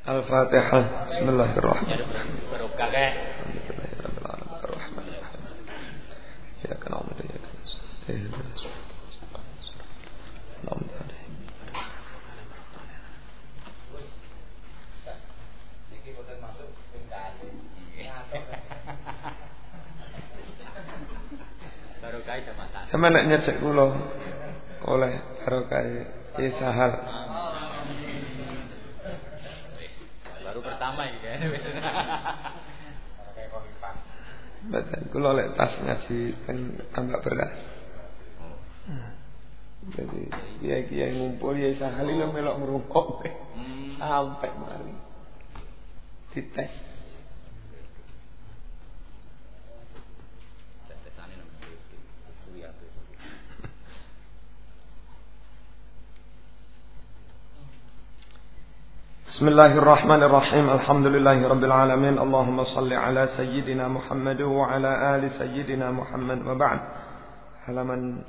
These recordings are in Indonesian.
Al-Fatihah. Bismillahirrahmanirrahim. Ya kan Allah ya kan. Sama nak nyecek kula oleh barokah Isahal. Baru pertama ini kan. Betul, kula oleh tas ngaji kan tambah beras. Jadi kiai-kiai ngumpul ya Isahal itu melok ngerungkok. Sampai mari. Dites. بسم الله الرحمن الرحيم الحمد لله رب العالمين اللهم صل على سيدنا محمد وعلى آل سيدنا محمد وبعد halaman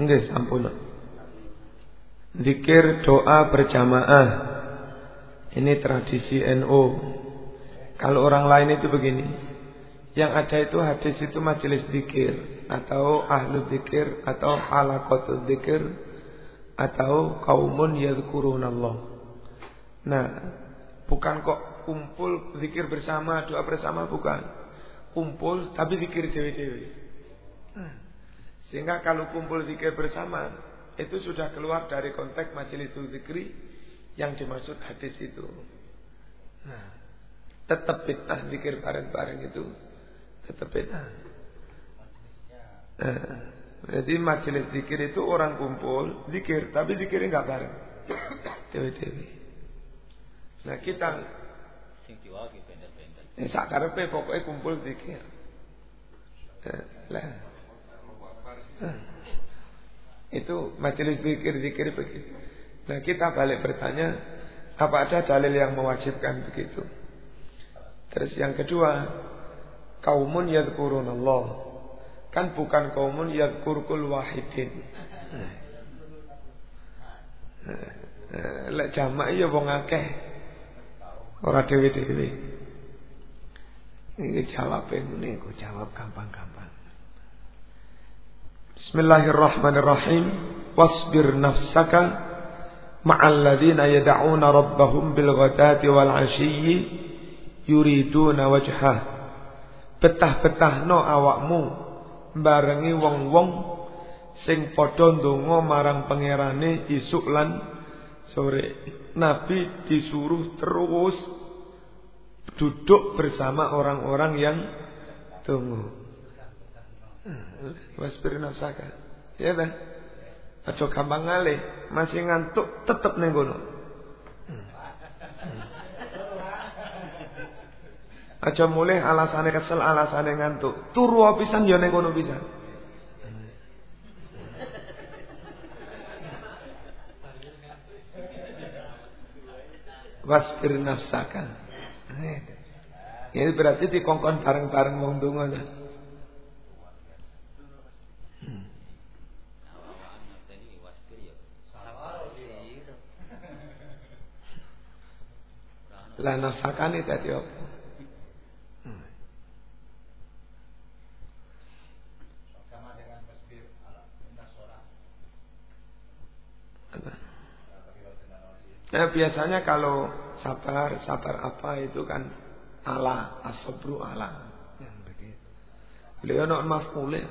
Nggih, sampun. Zikir doa berjamaah. Ini tradisi NU. Kalau orang lain itu begini. Yang ada itu hadis itu majelis zikir atau ahlu zikir atau halakotu zikir atau kaumun Allah. Nah, bukan kok kumpul zikir bersama, doa bersama bukan. Kumpul tapi zikir cewek-cewek. Sehingga kalau kumpul zikir bersama itu sudah keluar dari konteks majelis zikri yang dimaksud hadis itu. Nah, tetap fitnah zikir bareng-bareng itu tetap fitnah. Nah, jadi majelis zikir itu orang kumpul zikir tapi zikirnya nggak bareng. Dewi-dewi. Nah kita bener-bener. Ya pokoknya kumpul zikir. Nah, lah. Itu majelis zikir-zikir begitu. Nah kita balik bertanya, apa ada dalil yang mewajibkan begitu? Terus yang kedua, kaumun yadkurun Allah. Kan bukan kaumun yadkurkul wahidin. Lek jamak ya wong akeh. Ora dhewe-dhewe. Ini jawab ini, aku jawab gampang-gampang. Bismillahirrahmanirrahim. Wasbir nafsaka ma'al ladzina yad'una rabbahum bil ghadati wal 'ashiyyi yuriduna wajhah. Betah-betahno awakmu barengi wong-wong sing padha ndonga marang pangerane isuk lan sore. Nabi disuruh terus duduk bersama orang-orang yang tunggu. Wasbir nafsaka. Ya dah. Aja gampang ngalih, masih ngantuk tetep ning kono. Aja mulai alasane kesel, alasane ngantuk. Turu pisan ya ning kono pisan. Wasbir nafsaka. Ini berarti dikongkon bareng-bareng wong donga. Lah nasakane dadi apa? Nah biasanya kalau sabar, sabar apa itu kan Allah, asobru Allah. Yang begitu. Beliau nak maf'ulnya.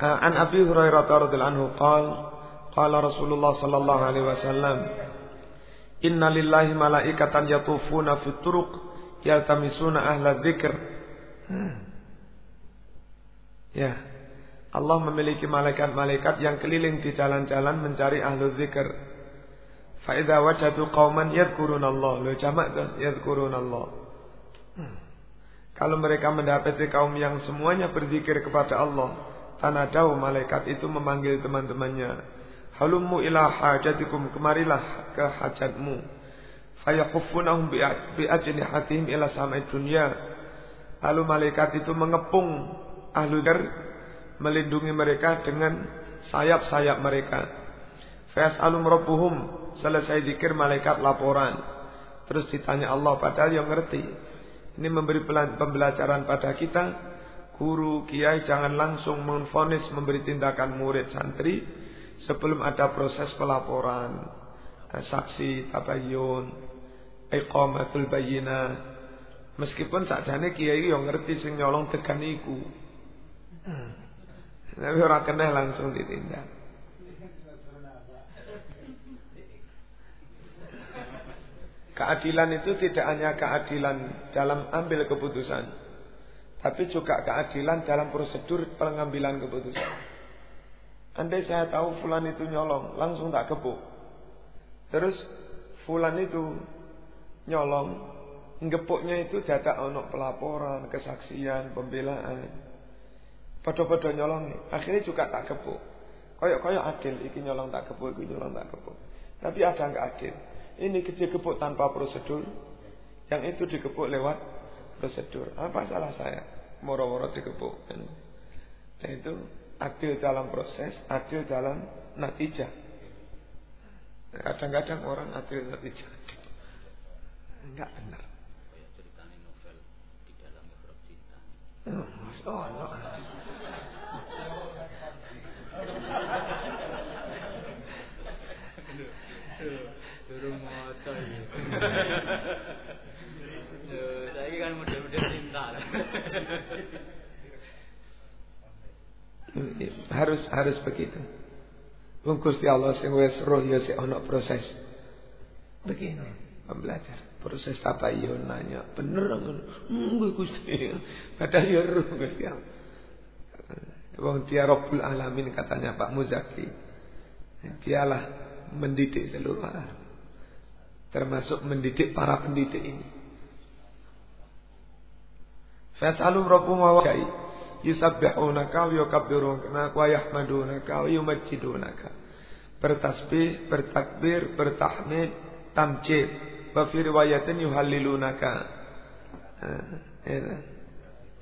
An Abi Hurairah radhiyallahu anhu qala Qala Rasulullah sallallahu alaihi wasallam, "Inna lillahi malaikatan yatufuna fit turuq yaltamisuna ahla dzikr." Hmm. Ya. Allah memiliki malaikat-malaikat yang keliling di jalan-jalan mencari ahlu zikr. Fa idza wajadu qauman yadhkuruna Allah, lo jamak tuh yadhkuruna Allah. Kalau mereka mendapati kaum yang semuanya berzikir kepada Allah, tanah jauh malaikat itu memanggil teman-temannya. Halummu ila hajatikum, kemarilah ke hajatmu. Fayakufunahum bi'ajnihatihim ila samai dunia. Lalu malaikat itu mengepung ahlu dar, melindungi mereka dengan sayap-sayap mereka. Fayas'alum rabbuhum, selesai zikir malaikat laporan. Terus ditanya Allah padahal yang ngerti. Ini memberi pembelajaran pada kita. Guru, kiai jangan langsung menfonis memberi tindakan murid santri sebelum ada proses pelaporan, saksi, tabayun, iqamatul bayina. Meskipun sakjane kiai yang ngerti sing nyolong tekan iku. Tapi orang kena langsung ditindak. Keadilan itu tidak hanya keadilan dalam ambil keputusan, tapi juga keadilan dalam prosedur pengambilan keputusan. Andai saya tahu fulan itu nyolong, langsung tak kepuk. Terus fulan itu nyolong, ngepuknya itu data onok pelaporan, kesaksian, pembelaan. Pada-pada nyolong, akhirnya juga tak kepuk. Koyok-koyok adil, iki nyolong tak kepuk, iki nyolong tak kepuk. Tapi ada nggak adil. Ini dikepuk tanpa prosedur. Yang itu dikepuk lewat prosedur. Apa salah saya? Moro-moro dikepuk. Nah itu adil dalam proses, adil dalam natijah. Kadang-kadang orang adil natijah. Enggak benar. Oh, oh, oh. Durung maca iki. Saiki kan model-model cinta. Harus harus begitu. Wong Gusti Allah sing wis roh ya sik ana proses. Begini, pembelajar. Proses tabayun nanya, bener ngono. Hmm, Gusti. Padahal ya roh Gusti. Wong dia Rabbul Alamin katanya Pak Muzaki. Dialah mendidik seluruh alam. Termasuk mendidik para pendidik ini. Fasalum rabbuhum wa yusabbihunaka wa yukabbirunaka wa yahmadunaka wa yumajjidunaka. Bertasbih, bertakbir, bertahmid, tamjid. Wa fi riwayatin yuhallilunaka. Ya,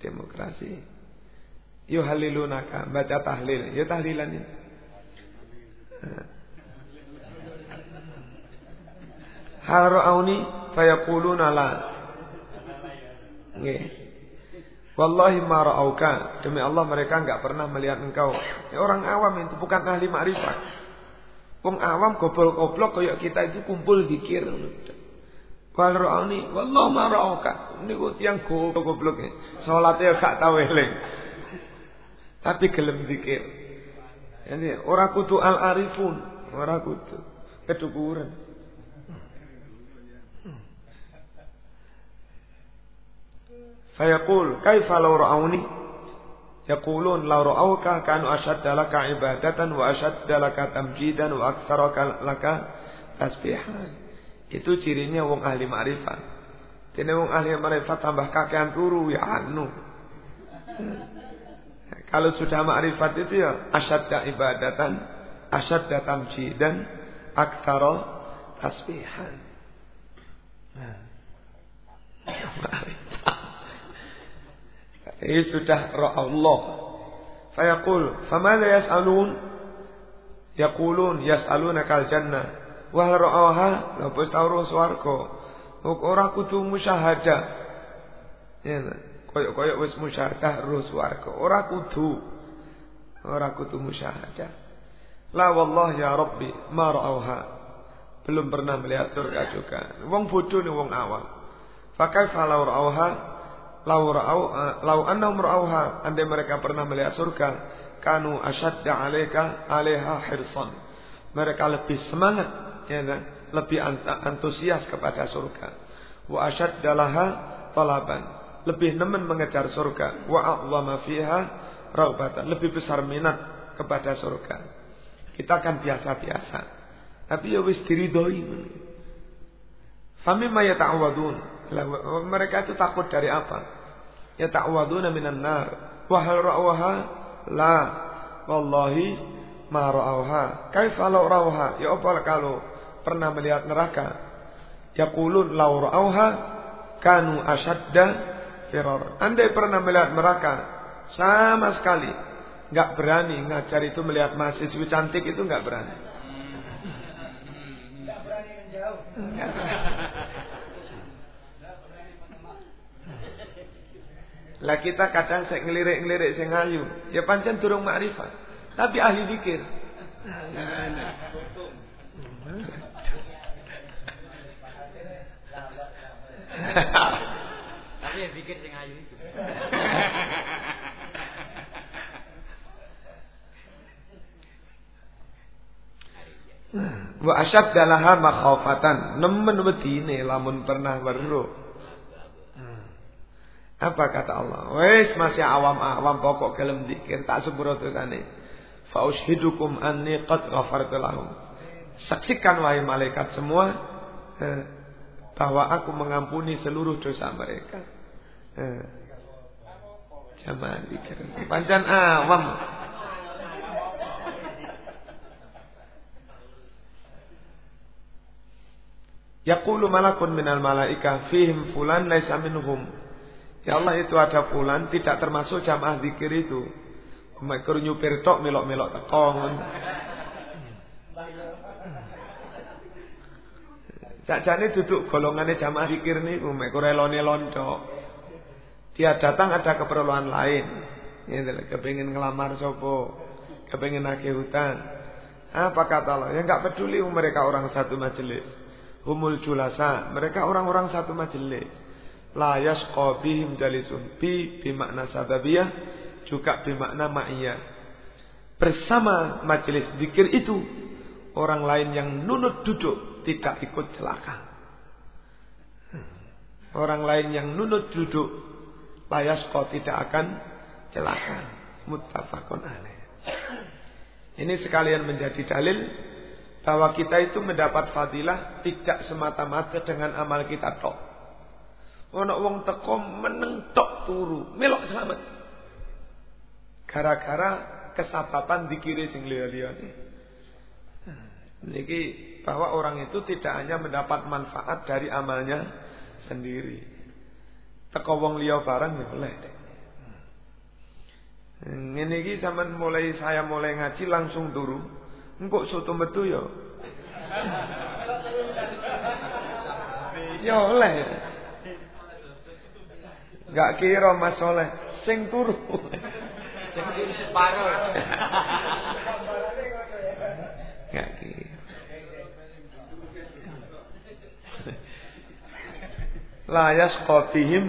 demokrasi. Yuhallilunaka, baca tahlil. Ya tahlilan ini. Hal ra'auni fayaquluna la. Nggih. Wallahi ma ra'auka. Demi Allah mereka enggak pernah melihat engkau. Ya, orang awam itu bukan ahli makrifat. Wong awam goblok-goblok kayak kita itu kumpul dikir. Wal ra'auni wallahi ma ra'auka. Niku tiyang goblok-goblok. Salate gak tau eling. Tapi gelem dikir. Ini ora kudu al arifun, ora kudu kedukuran. Fayaqul kaifa law ra'awni? Yaqulun law ra'awka kanu ashadda laka ibadatan wa ashadda laka tamjidan wa aktsara laka tasbihan. Itu cirinya wong ahli ma'rifat. Dene wong ahli ma'rifat tambah kakean turu ya anu. Kalau sudah ma'rifat itu ya asyadda ibadatan, asyadda tamjidan, aktsara tasbihan. Nah. Ini sudah Allah. Fayaqul, "Famada yas'alun?" Yaqulun yas'alunaka al-jannah. Wa hal ra'aha? La bus tawru swarga. Ora kudu musyahadah. Ya, koyok-koyok wis musyahadah ru swarga. Ora kudu. Ora kudu musyahadah. La wallah ya Rabbi ma ra'awha. Belum pernah melihat surga juga. Wong bodoh nih wong awam. Fakaifa law ra'awha? Lau ra'au eh, lau annahum ra'auha andai mereka pernah melihat surga kanu asyadda 'alaika 'alaiha hirsan. Mereka lebih semangat ya kan? lebih antusias kepada surga. Wa asyadda laha talaban. Lebih nemen mengejar surga. Wa a'zama fiha raubatan. Lebih besar minat kepada surga. Kita kan biasa-biasa. Tapi ya wis diridhoi. Famimma yata'awadun Lah, mereka itu takut dari apa? Ya ta'waduna minan nar. Wa hal ra'waha? La. Wallahi ma ra'awha. Kaifa law ra'awha? Ya apa kalau pernah melihat neraka? Yaqulun law ra'awha kanu asyadda firar. Andai pernah melihat neraka sama sekali nggak berani ngajar itu melihat mahasiswi cantik itu nggak berani. Nggak berani menjauh. Lah kita kadang saya ngelirik-ngelirik saya ngayu. Ya pancen durung makrifat. Tapi ahli dikir. Tapi yang pikir sing ayu itu. Wa asyad dalaha makhafatan. Nemen wedine lamun pernah weruh. Apa kata Allah? Wes masih awam-awam pokok gelem dikir tak sepuro dosane. Fa ushidukum anni qad ghafartu lahum. Saksikan wahai malaikat semua eh, bahwa aku mengampuni seluruh dosa mereka. Eh, Jamaah dikir. Pancan awam. Yaqulu malakun minal malaika fihim fulan laisa minhum Ya Allah itu ada fulan tidak termasuk jamaah zikir itu. Mekur nyupir tok melok-melok tekong. Sakjane duduk golongannya jamaah zikir niku mek elone lonco. Dia datang ada keperluan lain. Ini kepingin ngelamar sopo, kepingin nagih hutang. Apa kata Allah? Ya enggak peduli mereka orang satu majelis. Humul julasa, mereka orang-orang satu majelis la yasqa bihim jalisun bi bimakna sababiyah juga bimakna ma'iyah. Bersama majelis zikir itu orang lain yang nunut duduk tidak ikut celaka. Orang lain yang nunut duduk layasqa tidak akan celaka. Muttafaqun alaih. Ini sekalian menjadi dalil bahwa kita itu mendapat fadilah tidak semata-mata dengan amal kita tok. Ono wong teko meneng tok turu, melok selamat. Gara-gara kesababan dikiri sing liya-liyane. Niki bahwa orang itu tidak hanya mendapat manfaat dari amalnya sendiri. Teko wong liya barang ya oleh. Ngene iki sampean mulai saya mulai ngaji langsung turu. Engkok soto metu ya. Ya oleh. Gak kira Mas Soleh sing turu. Sing turu separo. Gak kira. La yasqatihim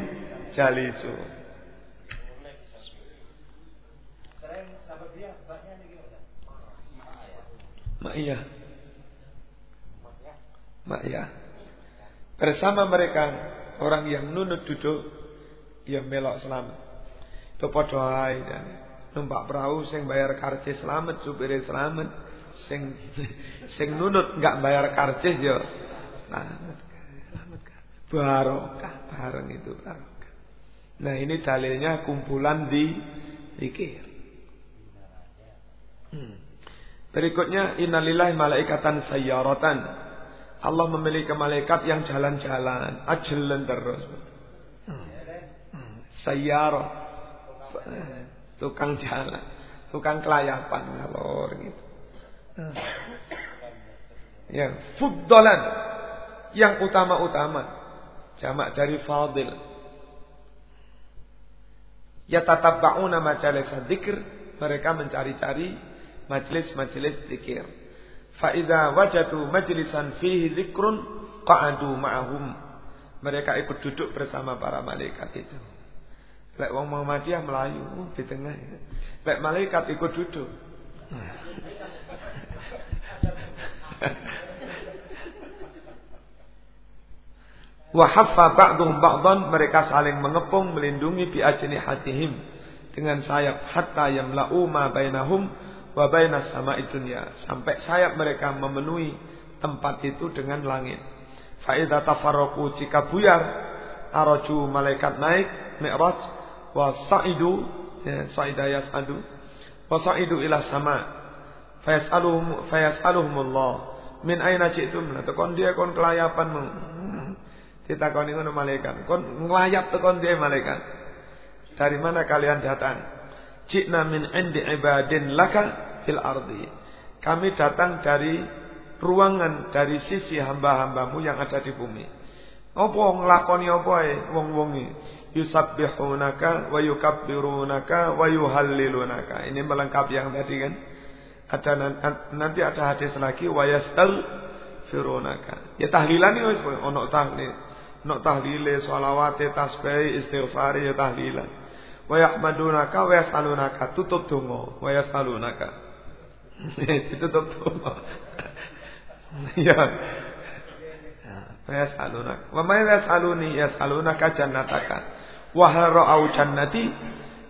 jalisu. Mak iya. Mak iya. Bersama mereka orang yang nunut duduk ya melok selamat. Itu padha ae numpak perahu sing bayar karcis selamat, supire selamat, sing sing nunut enggak bayar karcis ya selamat. Selamat barokah bareng itu barokah. Nah, ini dalilnya kumpulan di zikir. Hmm. Berikutnya innalillahi malaikatan sayyaratan. Allah memiliki malaikat yang jalan-jalan, ajalan terus. Sayyarah. Tukang jalan. Tukang kelayapan ngalor gitu. Ya, fuddalan yang utama-utama. Jamak dari fadil. Ya tatabba'una majalis dzikir, mereka mencari-cari majelis-majelis zikir. Fa idza wajadu majlisan fihi dzikrun qa'adu ma'ahum. Mereka ikut duduk bersama para malaikat itu. Lek wong Muhammadiyah melayu oh, di tengah. Lek malaikat ikut duduk. Wahaffa ba'dhum ba'dhan mereka saling mengepung melindungi bi hatihim dengan sayap hatta yamla'u ma bainahum wa bainas sama'i dunya sampai sayap mereka memenuhi tempat itu dengan langit. Fa tafarraqu jika malaikat naik mi'raj wa sa'idu ya sa'ida yas'adu. Wa sa'idu ila sama. Fayas'aluhum fayas'aluhumullah. Min aina ji'tum la tekon dia kon kelayapanmu. Ditakoni ngono malaikat. Kon nglayap tekon dia malaikat. Dari mana kalian datang? Jikna min indi ibadin laka fil ardi. Kami datang dari ruangan dari sisi hamba-hambamu yang ada di bumi. Apa nglakoni apa ae wong-wongi? Yusabbihunaka wa yukabbirunaka wa yuhallilunaka. Ini melengkapi yang tadi kan. Ada nanti ada hadis lagi wa firunaka. Ya tahlilan ini wis ono tahlil. Ono tahlile, sholawate, tasbih, istighfar ya tahlilan. Wa yahmadunaka wa yasalunaka tutup donga wa yasalunaka. Ditutup donga. Ya. Wa yasalunaka. Wa may yasaluni yasalunaka jannataka. Wa hal ra'au jannati?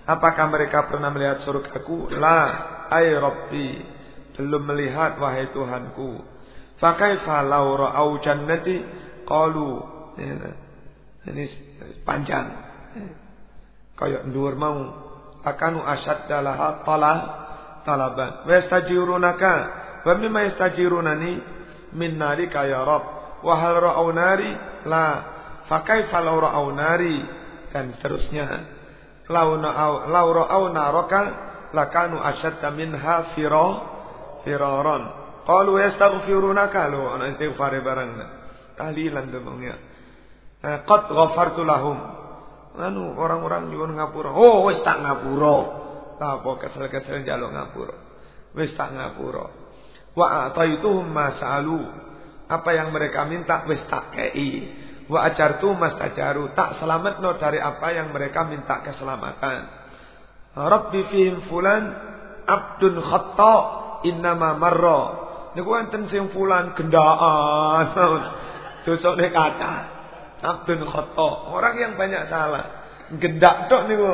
Apakah mereka pernah melihat surgaku? La, ay Rabbi. Belum melihat wahai Tuhanku. Fakaifa law ra'au jannati? Qalu. Ini panjang kaya ndur mau akanu asyadda laha tala talaban wa yastajirunaka wa mimma min nari kaya rab wa hal ra'au nari la fa kaifa law ra'au nari dan seterusnya law ra'au naraka lakanu asyadda minha fira firaran qalu yastaghfirunaka lo ana istighfar barang tahlilan demongnya qad ghafartu lahum anu orang-orang nyuwun ngapura. Oh, wis tak ngapura. Apa kesel-kesel njaluk ngapura. Wis tak ngapura. Wa ataituhum masalu. Apa yang mereka minta wis tak kei. Wa ajartu mastajaru. Tak selamatno dari apa yang mereka minta keselamatan. Rabbi fihim fulan abdun khatta innama marra. Niku enten sing fulan gendaan. Dosane kaca. Abdun khoto. Orang yang banyak salah. Gendak tok niku.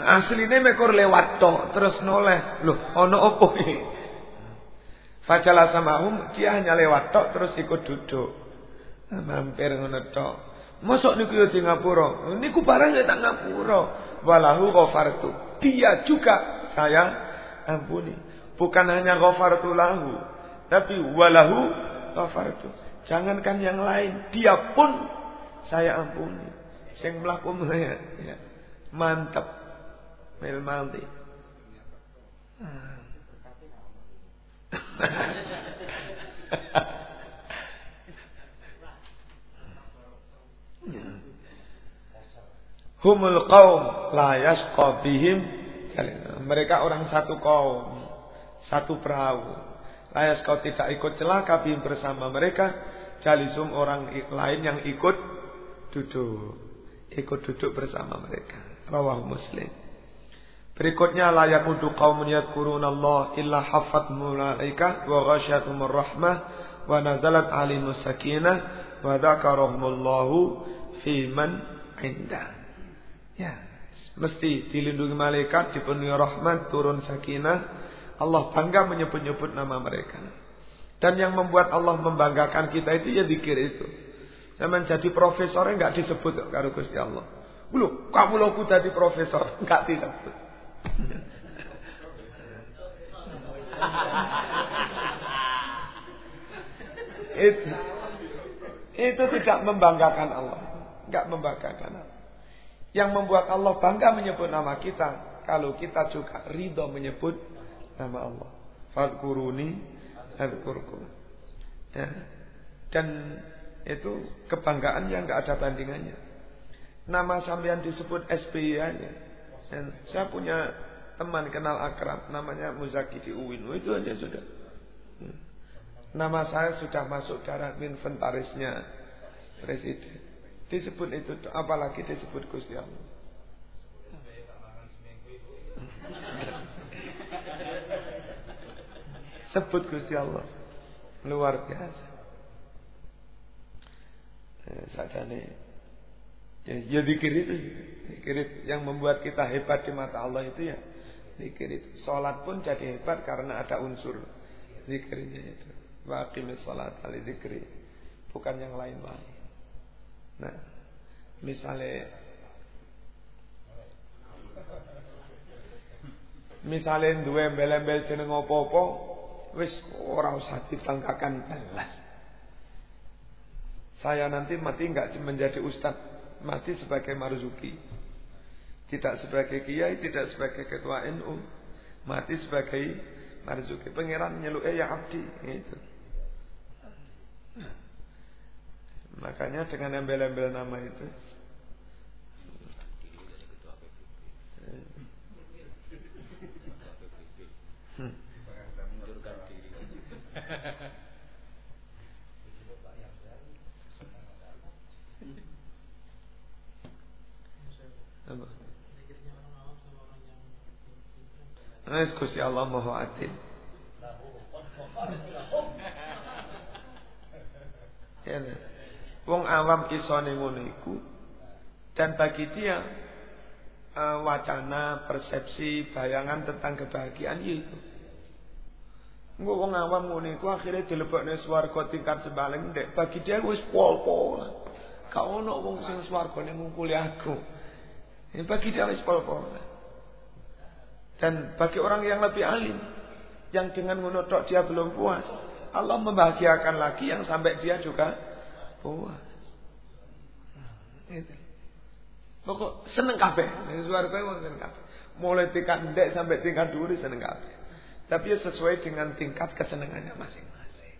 Asline mekor lewat tok terus noleh. Loh, ono opo iki? Fajalah samahum dia hanya lewat tok terus ikut duduk. Mampir ngono tok. Mosok niku yo di ngapura. Niku barang ya tak ngapura. Walahu ghafartu. Dia juga saya ampuni. Bukan hanya ghafartu lahu, tapi walahu ghafartu. Jangankan yang lain, dia pun saya ampuni. Sing mlaku saya, ya. Mantap. Mel manti. Humul qaum la yasqa bihim mereka orang satu kaum, satu perahu. Layas kau tidak ikut celaka bim bersama mereka. Jalisum orang lain yang ikut duduk. Ikut duduk bersama mereka. Rawah muslim. Berikutnya layak untuk kaum yadkurun Allah illa hafat mulaika wa ghasyatumur rahmah wa nazalat alimus sakinah wa dzakarahumullahu fi man indah. Ya, mesti dilindungi malaikat, dipenuhi rahmat, turun sakinah, Allah bangga menyebut-nyebut nama mereka. Dan yang membuat Allah membanggakan kita itu ya dikir itu. Zaman jadi profesor enggak disebut karo Gusti Allah. Belum, kamu lo jadi profesor, enggak disebut. itu, itu tidak membanggakan Allah. Enggak membanggakan Allah. Yang membuat Allah bangga menyebut nama kita. Kalau kita juga ridho menyebut nama Allah. Fadkuruni adkurkum. Ya. Dan itu kebanggaan yang nggak ada bandingannya. Nama sampean disebut SBY aja. Dan saya punya teman kenal akrab namanya Muzaki di Uwin. Oh, itu aja sudah. Hmm. Nama saya sudah masuk dalam inventarisnya presiden. Disebut itu apalagi disebut Gusti Allah. Sebut Gusti Allah. Luar biasa. Eh, saja nih. Ya, ya dikir itu, dikir. Yang membuat kita hebat di mata Allah itu ya dikir itu. Salat pun jadi hebat karena ada unsur zikirnya itu. Wa aqimis salat ali zikri. Bukan yang lain-lain. Nah, misalnya misalnya dua embel-embel jeneng apa-apa wis ora usah ditangkakan belas. Saya nanti mati enggak menjadi ustaz, mati sebagai marzuki. Tidak sebagai kiai, tidak sebagai ketua NU, mati sebagai marzuki. Pangeran nyeluk ya abdi gitu. Makanya dengan embel-embel nama itu Hmm. Allah Maha Adil. Ya, Wong awam isone ngono iku dan bagi dia uh, wacana, persepsi, bayangan tentang kebahagiaan ya itu. Engko wong awam ngono iku akhire dilebokne swarga tingkat sebaling ndek bagi dia wis pol-pol. Gak ono wong sing swargane ngungkuli aku. Ini bagi dia wis pol-pol. Dan bagi orang yang lebih alim yang dengan ngono dia belum puas, Allah membahagiakan lagi yang sampai dia juga puas. Itu. Pokok seneng kabeh. Swarga wong seneng kabeh. Mulai tingkat ndek sampai tingkat duri seneng kabeh. Tapi ya sesuai dengan tingkat kesenangannya masing-masing.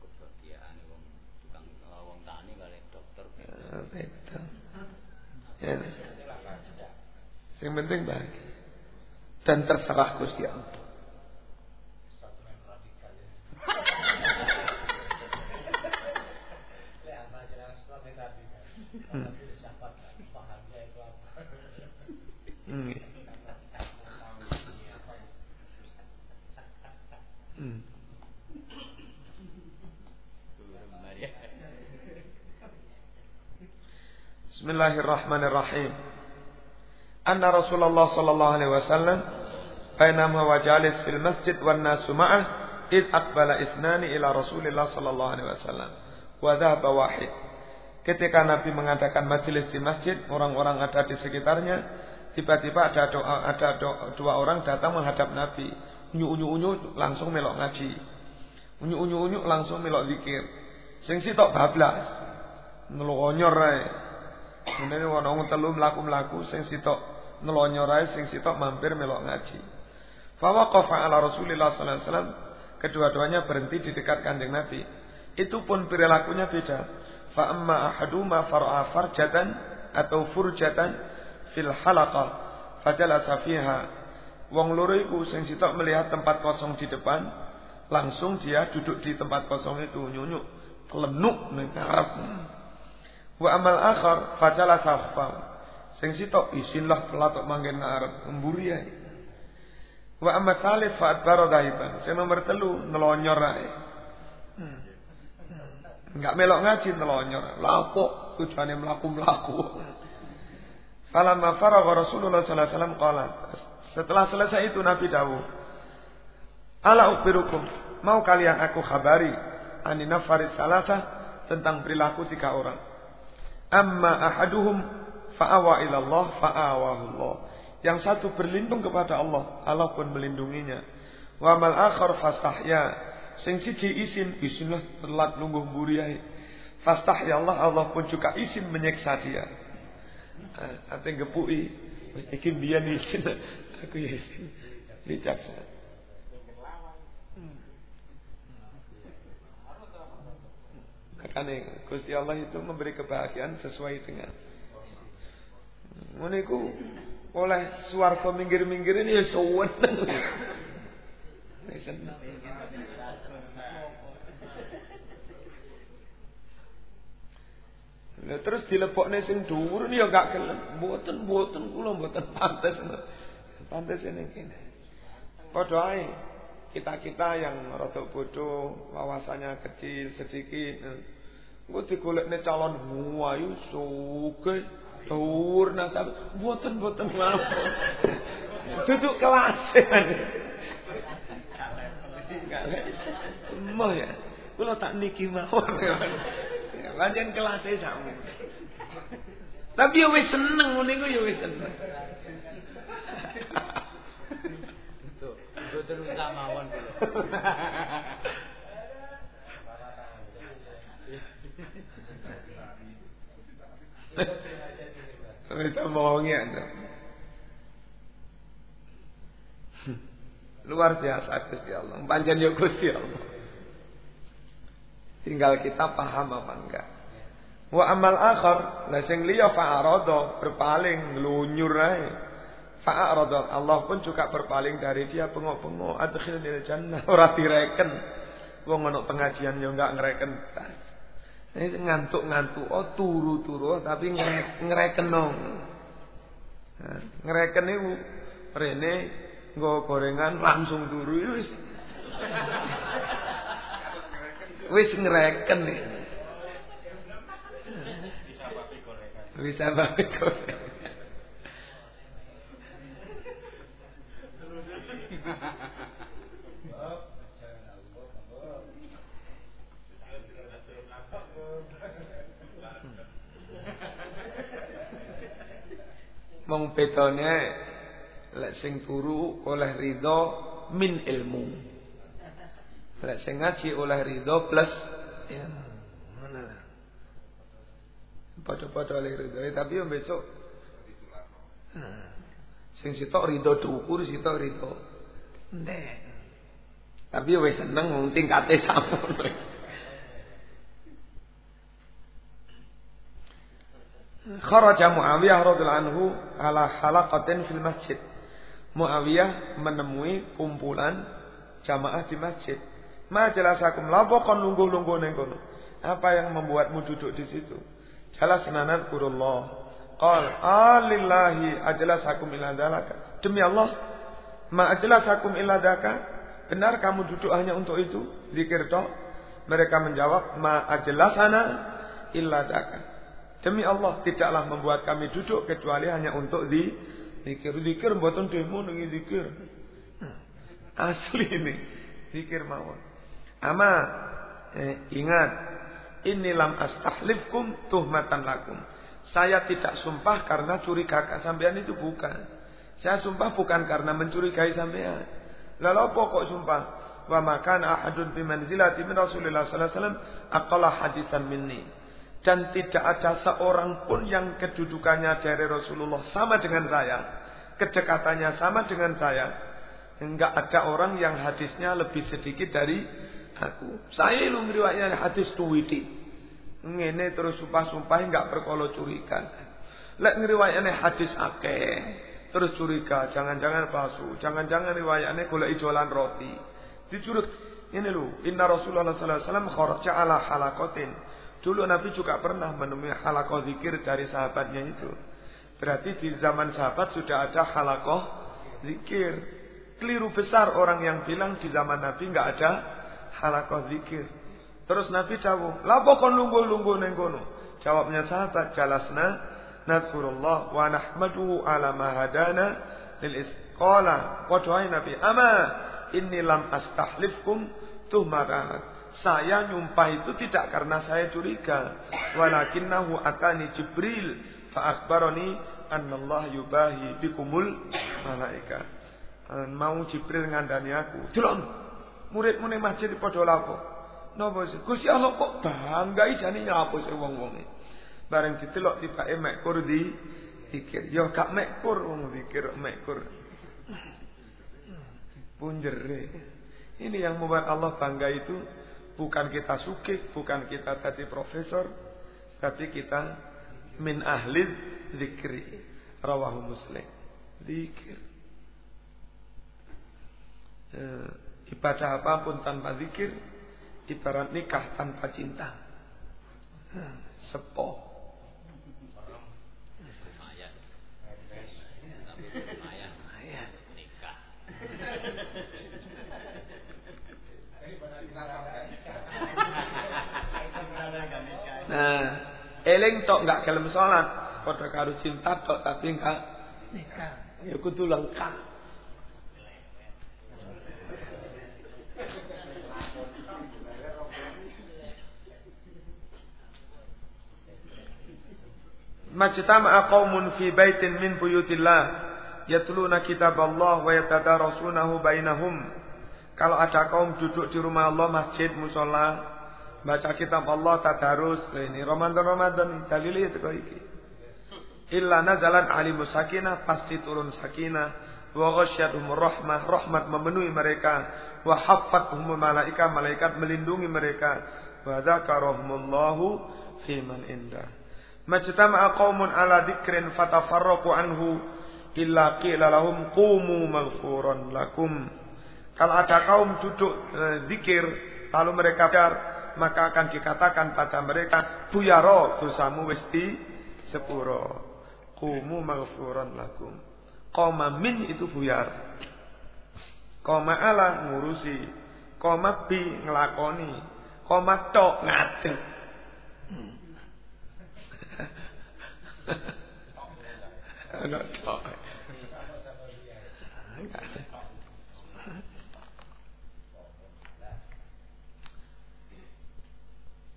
Kebahagiaan wong tukang wong tani kali dokter. Betul. Ya, yang penting bahagia. Dan terserah Gusti Allah. Hmm. Hmm. Hmm. Bismillahirrahmanirrahim. Anna Rasulullah sallallahu alaihi wasallam bainama wa jalis fil masjid wan nasu ma'ah id aqbala ithnani ila Rasulillah sallallahu alaihi wasallam wa dhahaba wahid. Ketika Nabi mengadakan majelis di masjid, orang-orang ada di sekitarnya, tiba-tiba ada doa, ada doa, dua orang datang menghadap Nabi unyu-unyu langsung melok ngaji. Unyu-unyu langsung melok zikir. Sing sitok bablas. Nelonyor ae. Ngene ana wong telu mlaku-mlaku sing sitok nelonyor ae sitok mampir melok ngaji. Fa waqafa ala Rasulillah sallallahu alaihi wasallam. Kedua-duanya berhenti di dekat kanjeng Nabi. Itu pun perilakunya beda. Fa amma ahaduma far'a farjatan atau furjatan fil halaqah fajalasa fiha Wong loro iku sing sitok melihat tempat kosong di depan, langsung dia duduk di tempat kosong itu nyunyuk kelenuk ning karep. Wa amal akhar fajala safa. Sing sitok isinlah pelatok manggen ngarep mburi ae. Wa amma salif fa adbara dahiban. Sing nomor telu nelonyor ae. Enggak melok ngaji nelonyor. Lapok tujuane mlaku-mlaku. Falamma faragha Rasulullah sallallahu alaihi wasallam qala setelah selesai itu Nabi Dawud. Ala ukhbirukum. Mau kalian aku khabari. Anina farid salasa. Tentang perilaku tiga orang. Amma ahaduhum fa'awa ilallah fa'awahullah. Yang satu berlindung kepada Allah. Allah pun melindunginya. Wa mal akhar fastahya. Sing siji isin. Isinlah telat nunggu buriai. Fastahya Allah. Allah pun juga isin menyeksa dia. Ate gepui. Iki biyen isin. Aku yakin bijaksana. Makanya Gusti Allah itu memberi kebahagiaan sesuai dengan Muniku oleh suarga minggir-minggir ini ya seneng. Seneng. terus dilebokne sing dhuwur ya gak gelem. Mboten mboten kula mboten pantes. Pantes ini kene. Padha ae kita-kita yang rada bodoh, wawasannya kecil sedikit. Engko digolekne calon ayu sugih dhuwur nasab mboten-mboten mawon. Duduk kelas. Mau ya. Kula tak niki mawon. Pancen kelasnya sama. Tapi ya wis seneng ngene iku ya wis seneng. Itu terus mawon. Kita bohongnya Luar biasa Gusti Allah. Panjang ya Gusti Allah. Tinggal kita paham apa enggak. Wa amal akhar, la sing liya fa'arada, berpaling lunyur ae. Fa'arada, Allah pun juga berpaling dari dia pengok-pengok adkhilnil jannah ora direken. Wong ono pengajian yo enggak ngereken. Ini ngantuk-ngantuk, oh turu-turu tapi ngereken no. Nah, ngereken itu rene nggo gorengan langsung turu wis. Wis ngereken nih. Bisa babi gorengan. Bedane lek sing turu oleh ridho min ilmu. Lek sing ngaji oleh ridho plus ilmu. Mana lah. Padha-padha oleh ridho, eh, tapi yang besok hmm. sing sitok ridho diukur sitok ridho. Ndek. Tapi wis seneng wong tingkate sama. Kharaja Muawiyah radhiyallahu anhu ala halaqatin fil masjid. Muawiyah menemui kumpulan jamaah di masjid. Ma jelasakum lapo kon lungguh-lungguh ning kono. Apa yang membuatmu duduk di situ? Jelas nanat kurullah. Qal alillahi ajlasakum ila dalaka. Demi Allah, ma ajlasakum ila daka. Benar kamu duduk hanya untuk itu? Zikir toh? Mereka menjawab, ma ajlasana illa. Demi Allah tidaklah membuat kami duduk kecuali hanya untuk di zikir. Zikir mboten demo nengi zikir. Asli ini zikir mawon. Ama eh, ingat ini lam astahlifkum tuhmatan lakum. Saya tidak sumpah karena curiga sampean itu bukan. Saya sumpah bukan karena mencurigai sampean. Lalu pokok sumpah? Wa makan ahadun bi manzilati min Rasulillah sallallahu alaihi wasallam aqalla hadisan minni dan tidak ada seorang pun yang kedudukannya dari Rasulullah sama dengan saya, kedekatannya sama dengan saya. Enggak ada orang yang hadisnya lebih sedikit dari aku. Saya lu ngriwayatnya hadis tuwiti. Ngene terus sumpah-sumpah enggak perkolo curiga. Lek ngriwayatnya hadis akeh, terus curiga, jangan-jangan palsu, jangan-jangan riwayatnya golek ijolan roti. Dicurut ini lu, inna Rasulullah sallallahu alaihi wasallam kharaja ala halaqatin Dulu Nabi juga pernah menemui halakoh zikir dari sahabatnya itu. Berarti di zaman sahabat sudah ada halakoh zikir. Keliru besar orang yang bilang di zaman Nabi nggak ada halakoh zikir. Terus Nabi jawab, lapo kon lunggu-lunggu nenggono. Jawabnya sahabat, jalasna nadkurullah wa nahmaduhu ala mahadana lil isqala. Qala Nabi, ama inni lam astahlifkum tuhmarat. Saya nyumpah itu tidak karena saya curiga. Walakinnahu atani Jibril fa akhbarani annallah yubahi bikumul malaika. Mau Jibril ngandani aku. Delok murid-murid ning masjid padha lapo. Napa sih? Gusti Allah kok bangga jane nyapo sing wong-wonge. Bareng ditelok tibake mekur di pikir. Yo gak mekur wong pikir mekur. Punjere. Ini yang membuat Allah bangga itu Bukan kita sukih, bukan kita tadi profesor, tapi kita min ahli zikri. Rawahu Muslim. Zikir. E, ibadah apa pun tanpa zikir, ibarat nikah tanpa cinta. Sepoh. Eling tok nggak gelem salat, padha karo cinta tok tapi enggak nikah. Ya kudu lengkap. Majtama'a qaumun fi baitin min buyutillah yatluna kitab Allah wa yatadarasunahu bainahum. Kalau ada kaum duduk di rumah Allah, masjid, musola, baca kitab Allah, tadarus, ini Ramadan-Ramadan, dalilnya itu kau iki. Illa nazalan alimu sakinah, pasti turun sakinah. Wa ghasyatuhum rahmah, rahmat memenuhi mereka. Wa haffathum malaika, malaikat melindungi mereka. Wa dzakarahumullahu fi man indah. Majtama'a qaumun ala dzikrin fatafarraqu anhu illa qila lahum qumu maghfuran lakum. Kalau ada kaum duduk e, zikir lalu mereka dar maka akan dikatakan pada mereka buyaro dosamu wis di sepuro. Qumu maghfuran lakum. Koma min itu buyar. Koma ala ngurusi. Koma bi ngelakoni. Koma tok ngadeg. Ana.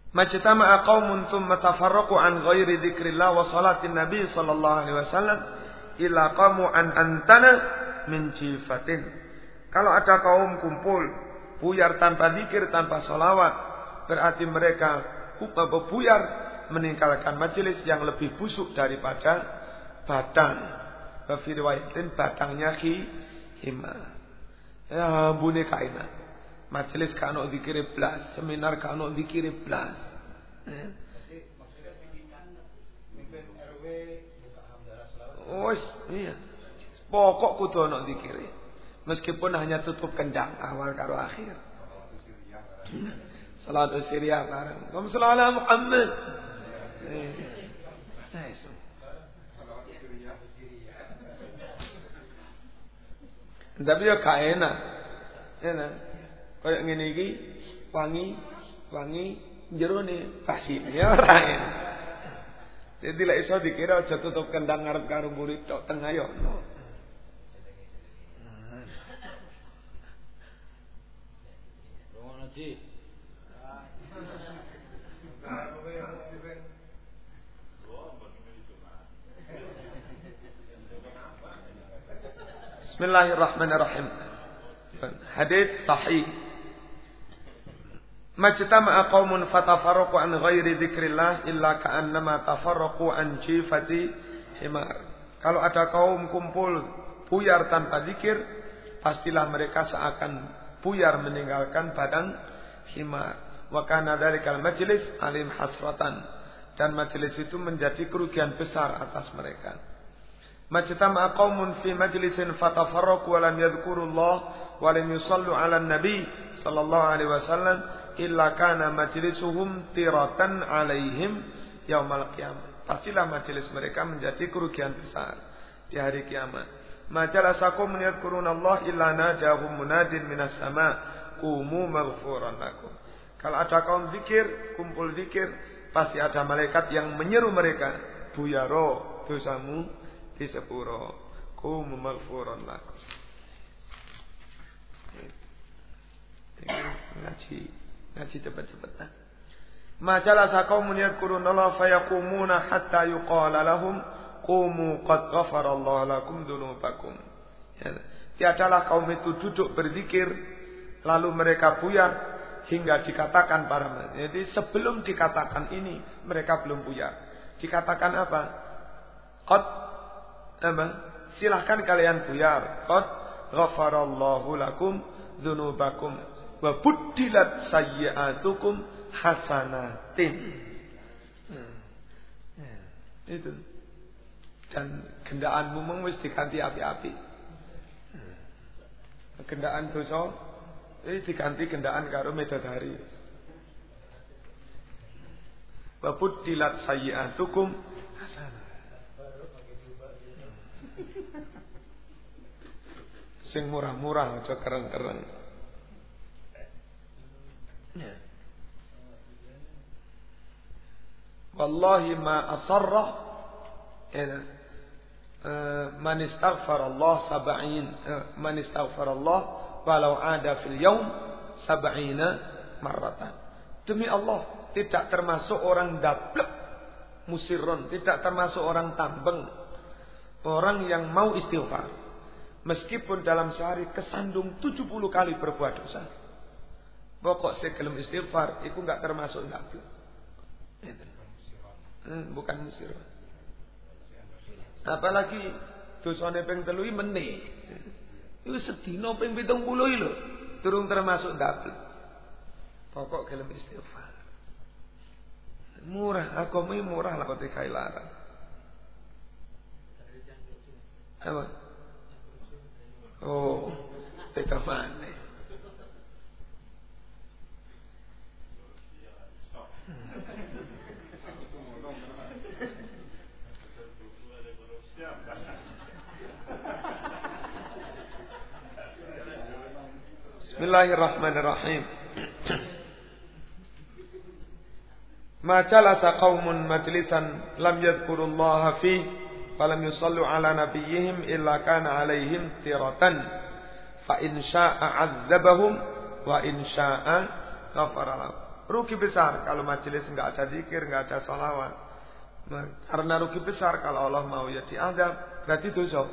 Majtama'a qaumun thumma tafarraqu an ghairi dzikrillah wa salatin nabi sallallahu alaihi wasallam illa qamu an antana min jifatin. Kalau ada kaum kumpul buyar tanpa zikir tanpa salawat berarti mereka buyar meninggalkan majelis yang lebih busuk daripada batang. Bafi riwayatin batangnya hima. Ya bune kaina. Majelis kano dikiri blas, seminar kano dikiri blas. Ya. Oh, iya. Pokok kudu ana dikiri. Meskipun hanya tutup kendang awal karo akhir. Salat Syria bareng. Kom salam Muhammad. Tapi ya kaena. Ya nah. Kayak ngene iki wangi wangi jerone pasti ya ora Jadi lek iso dikira aja tutup kendang ngarep karo murid tok tengah yo. Bismillahirrahmanirrahim. Hadis sahih Majtama'a qaumun fatafarraqu an ghairi dzikrillah illa ka'annama tafarraqu an jifati himar. Kalau ada kaum kumpul buyar tanpa zikir, pastilah mereka seakan buyar meninggalkan badan himar. Wa kana dzalikal majlis alim hasratan. Dan majelis itu menjadi kerugian besar atas mereka. Majtama'a qaumun fi majlisin fatafarraqu wa lam yadhkurullah wa lam yusallu 'ala nabi sallallahu alaihi wasallam illa kana majlisuhum tiratan alaihim yaumal qiyamah. Pastilah majelis mereka menjadi kerugian besar di hari kiamat. Majalasakum yadhkurunallah illa najahum munadin minas sama kumu maghfuran lakum. Kalau ada kaum zikir, kumpul zikir, pasti ada malaikat yang menyeru mereka, buyaro dosamu di sepuro, kumu maghfuran lakum. Ngaji Ngaji cepat-cepat. Nah. Majalasa qaumun yadhkurunallaha fayaqumuna hatta yuqala lahum qumu qad ghafarallahu lakum dzunubakum. Ya. Tiadalah kaum itu duduk berzikir lalu mereka buyar hingga dikatakan para. Jadi sebelum dikatakan ini mereka belum buyar. Dikatakan apa? Qad apa? Silahkan kalian buyar. Qad ghafarallahu lakum dzunubakum wa buddilat sayyi'atukum hasanatin. Hmm. Ya, itu. Dan gendaan mumeng wis diganti api-api. Hmm. Gendaan dosa ini diganti gendaan karo medadari. Wa buddilat sayyi'atukum hasanah. Sing murah-murah aja kereng-kereng. Ya. Wallahi ma asarra ya. man istaghfar Allah sab'in man istaghfar Allah walau ada fil yaum sab'ina marratan. Demi Allah tidak termasuk orang daplek musirron, tidak termasuk orang tambeng. Orang yang mau istighfar. Meskipun dalam sehari kesandung 70 kali berbuat dosa. Pokok sekelum istighfar, itu nggak termasuk nabi. Hmm, bukan musirron. Apalagi dosane ping telu meneh. Iku sedina ping 70 lho, durung termasuk double. Pokok gelem istighfar. Murah, agama murah lah kok dikai. Apa? Oh, teka mana? Bismillahirrahmanirrahim. Ma jalasa qaumun majlisan lam yadhkurullaha fi wa lam yusallu ala nabiyyihim illa kana alaihim tiratan fa in syaa'a 'adzabahum wa in syaa'a ghafara. Rugi besar kalau majelis enggak ada zikir, enggak ada salawat. Karena rugi besar kalau Allah mau ya diadab, berarti dosa.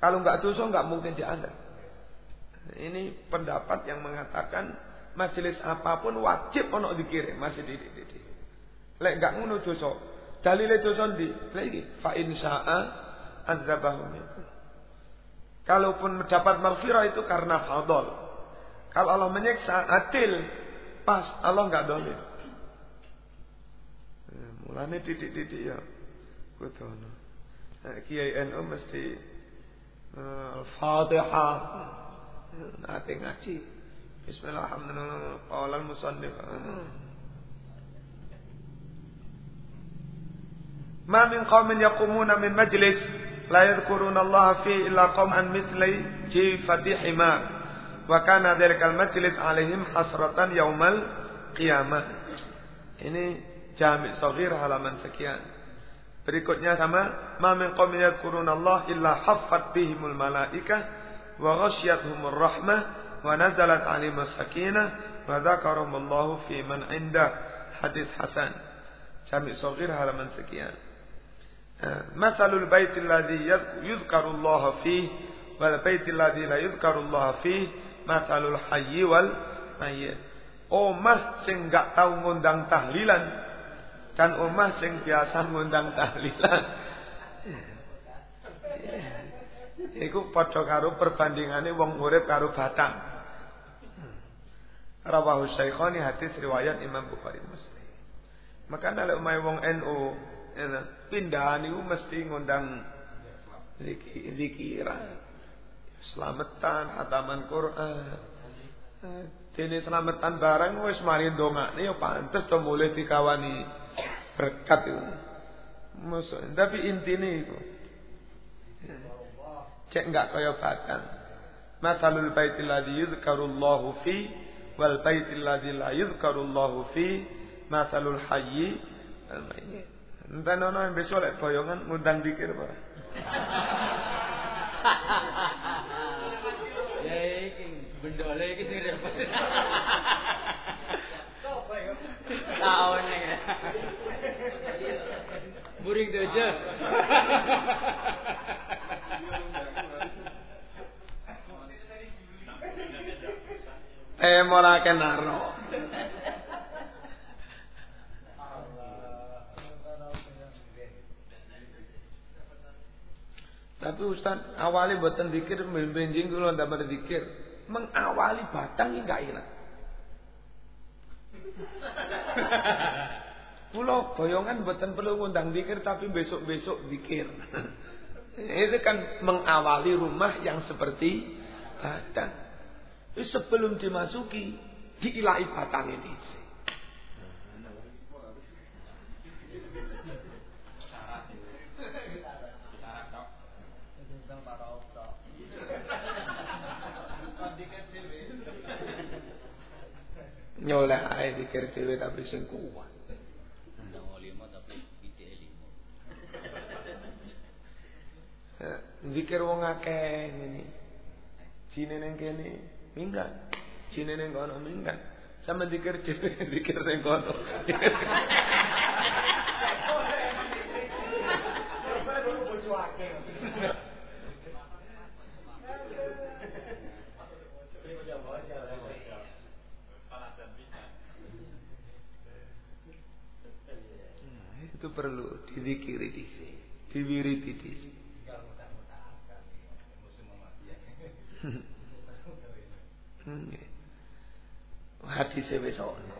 Kalau enggak dosa enggak mungkin diadab. Ini pendapat yang mengatakan majelis apa pun wajib ono dikirim masih di di di. Lek gak ngono dosa. Dalile dosa ndi? Lek iki fa in syaa'a adzabahum. Kalaupun mendapat maghfirah itu karena fadl. Kalau Allah menyiksa adil, pas Allah enggak dolim. Ya, mulane titik-titik ya. Kudono. Nah, Kiai NU mesti uh, Al-Fatihah Nanti ngaji. Bismillahirrahmanirrahim. Qala al-musannif. Ma min qaumin yaqumuna min majlis la yadhkuruna Allah fi illa qauman mithli jifati himar. Wa kana dhalikal majlis alaihim hasratan yaumal qiyamah. Ini jami' saghir halaman sekian. Berikutnya sama ma min qaumin yadhkuruna Allah illa haffat bihimul malaikah wa ghasyiyatuhumur rahmah wa nazalat alaihim sakinah wa dzakarahumullahu fi man indah. Hasan. Jami' Saghir halaman sekian. Masalul baitil ladzi yuzkarullah fih wal baitil ladzi la yuzkarullah fih masalul hayyi wal omah sing gak tau ngundang tahlilan. Dan omah sing biasa ngundang tahlilan Iku padha karo perbandingane wong urip karo batang. Rawahu Syekhani hadis riwayat Imam Bukhari Muslim. Maka nek umay wong NU ya, pindahan iku mesti ngundang zikiran. Selamatan, hataman Quran. Dene selamatan barang wis mari ndongakne ya pantes to mulih dikawani berkat itu. Maksud, tapi intine iku Cek enggak kaya batang. Masalul baitil ladzi yuzkarullahu fi wal baitil ladzi la yuzkarullahu fi masalul hayyi wal mayyit. Nono yang besok lek boyongan ngundang dikir Pak. Ya iki bendole iki sing repot. Tahun ya. Buring dojo. Eh. Tapi Ustaz awali buatan dikir benjing dulu anda dikir mengawali batang enggak hilang. Pulau boyongan buatan perlu ngundang dikir tapi besok-besok dikir. Itu kan mengawali rumah yang seperti batang. Sebelum dimasuki diilahi batangnya dhisik. Nyoleh ae dikir dhewe tapi sing kuat. Zikir wong akeh ngene. Jine ning kene minggat. Cine ning kono minggat. Sama dikir dikir sing kono. itu perlu didikiri di sini, diwiriti di sini. Hadis wis ono.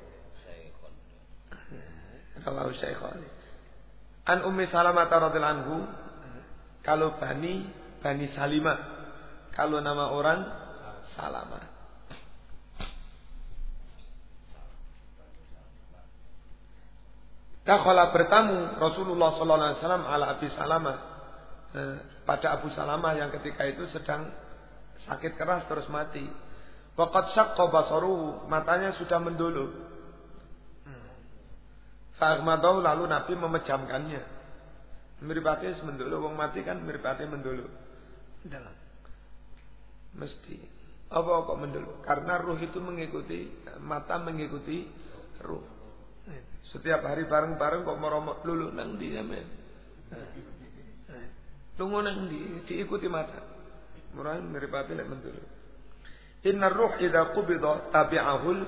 Rawahu Syekhani. An Ummi Salamah radhiyallahu anhu kalau Bani Bani Salimah kalau nama orang Salamah Dakhala bertamu Rasulullah sallallahu alaihi wasallam ala Abi Salamah eh, pada Abu Salamah yang ketika itu sedang sakit keras terus mati. Waqad syaqqa basaruhu, matanya sudah mendulu. Fa'armadahu lalu Nabi memejamkannya. Miripati mendulu, wong mati kan miripati mendulu. Dalam. Mesti. Apa kok mendulu? Karena ruh itu mengikuti, mata mengikuti ruh. Setiap hari bareng-bareng kok meromok lulu nang di sampean. Lungo nang di diikuti mata. Murah miripati lek mentul. Inna ruh idza qubida tabi'ahul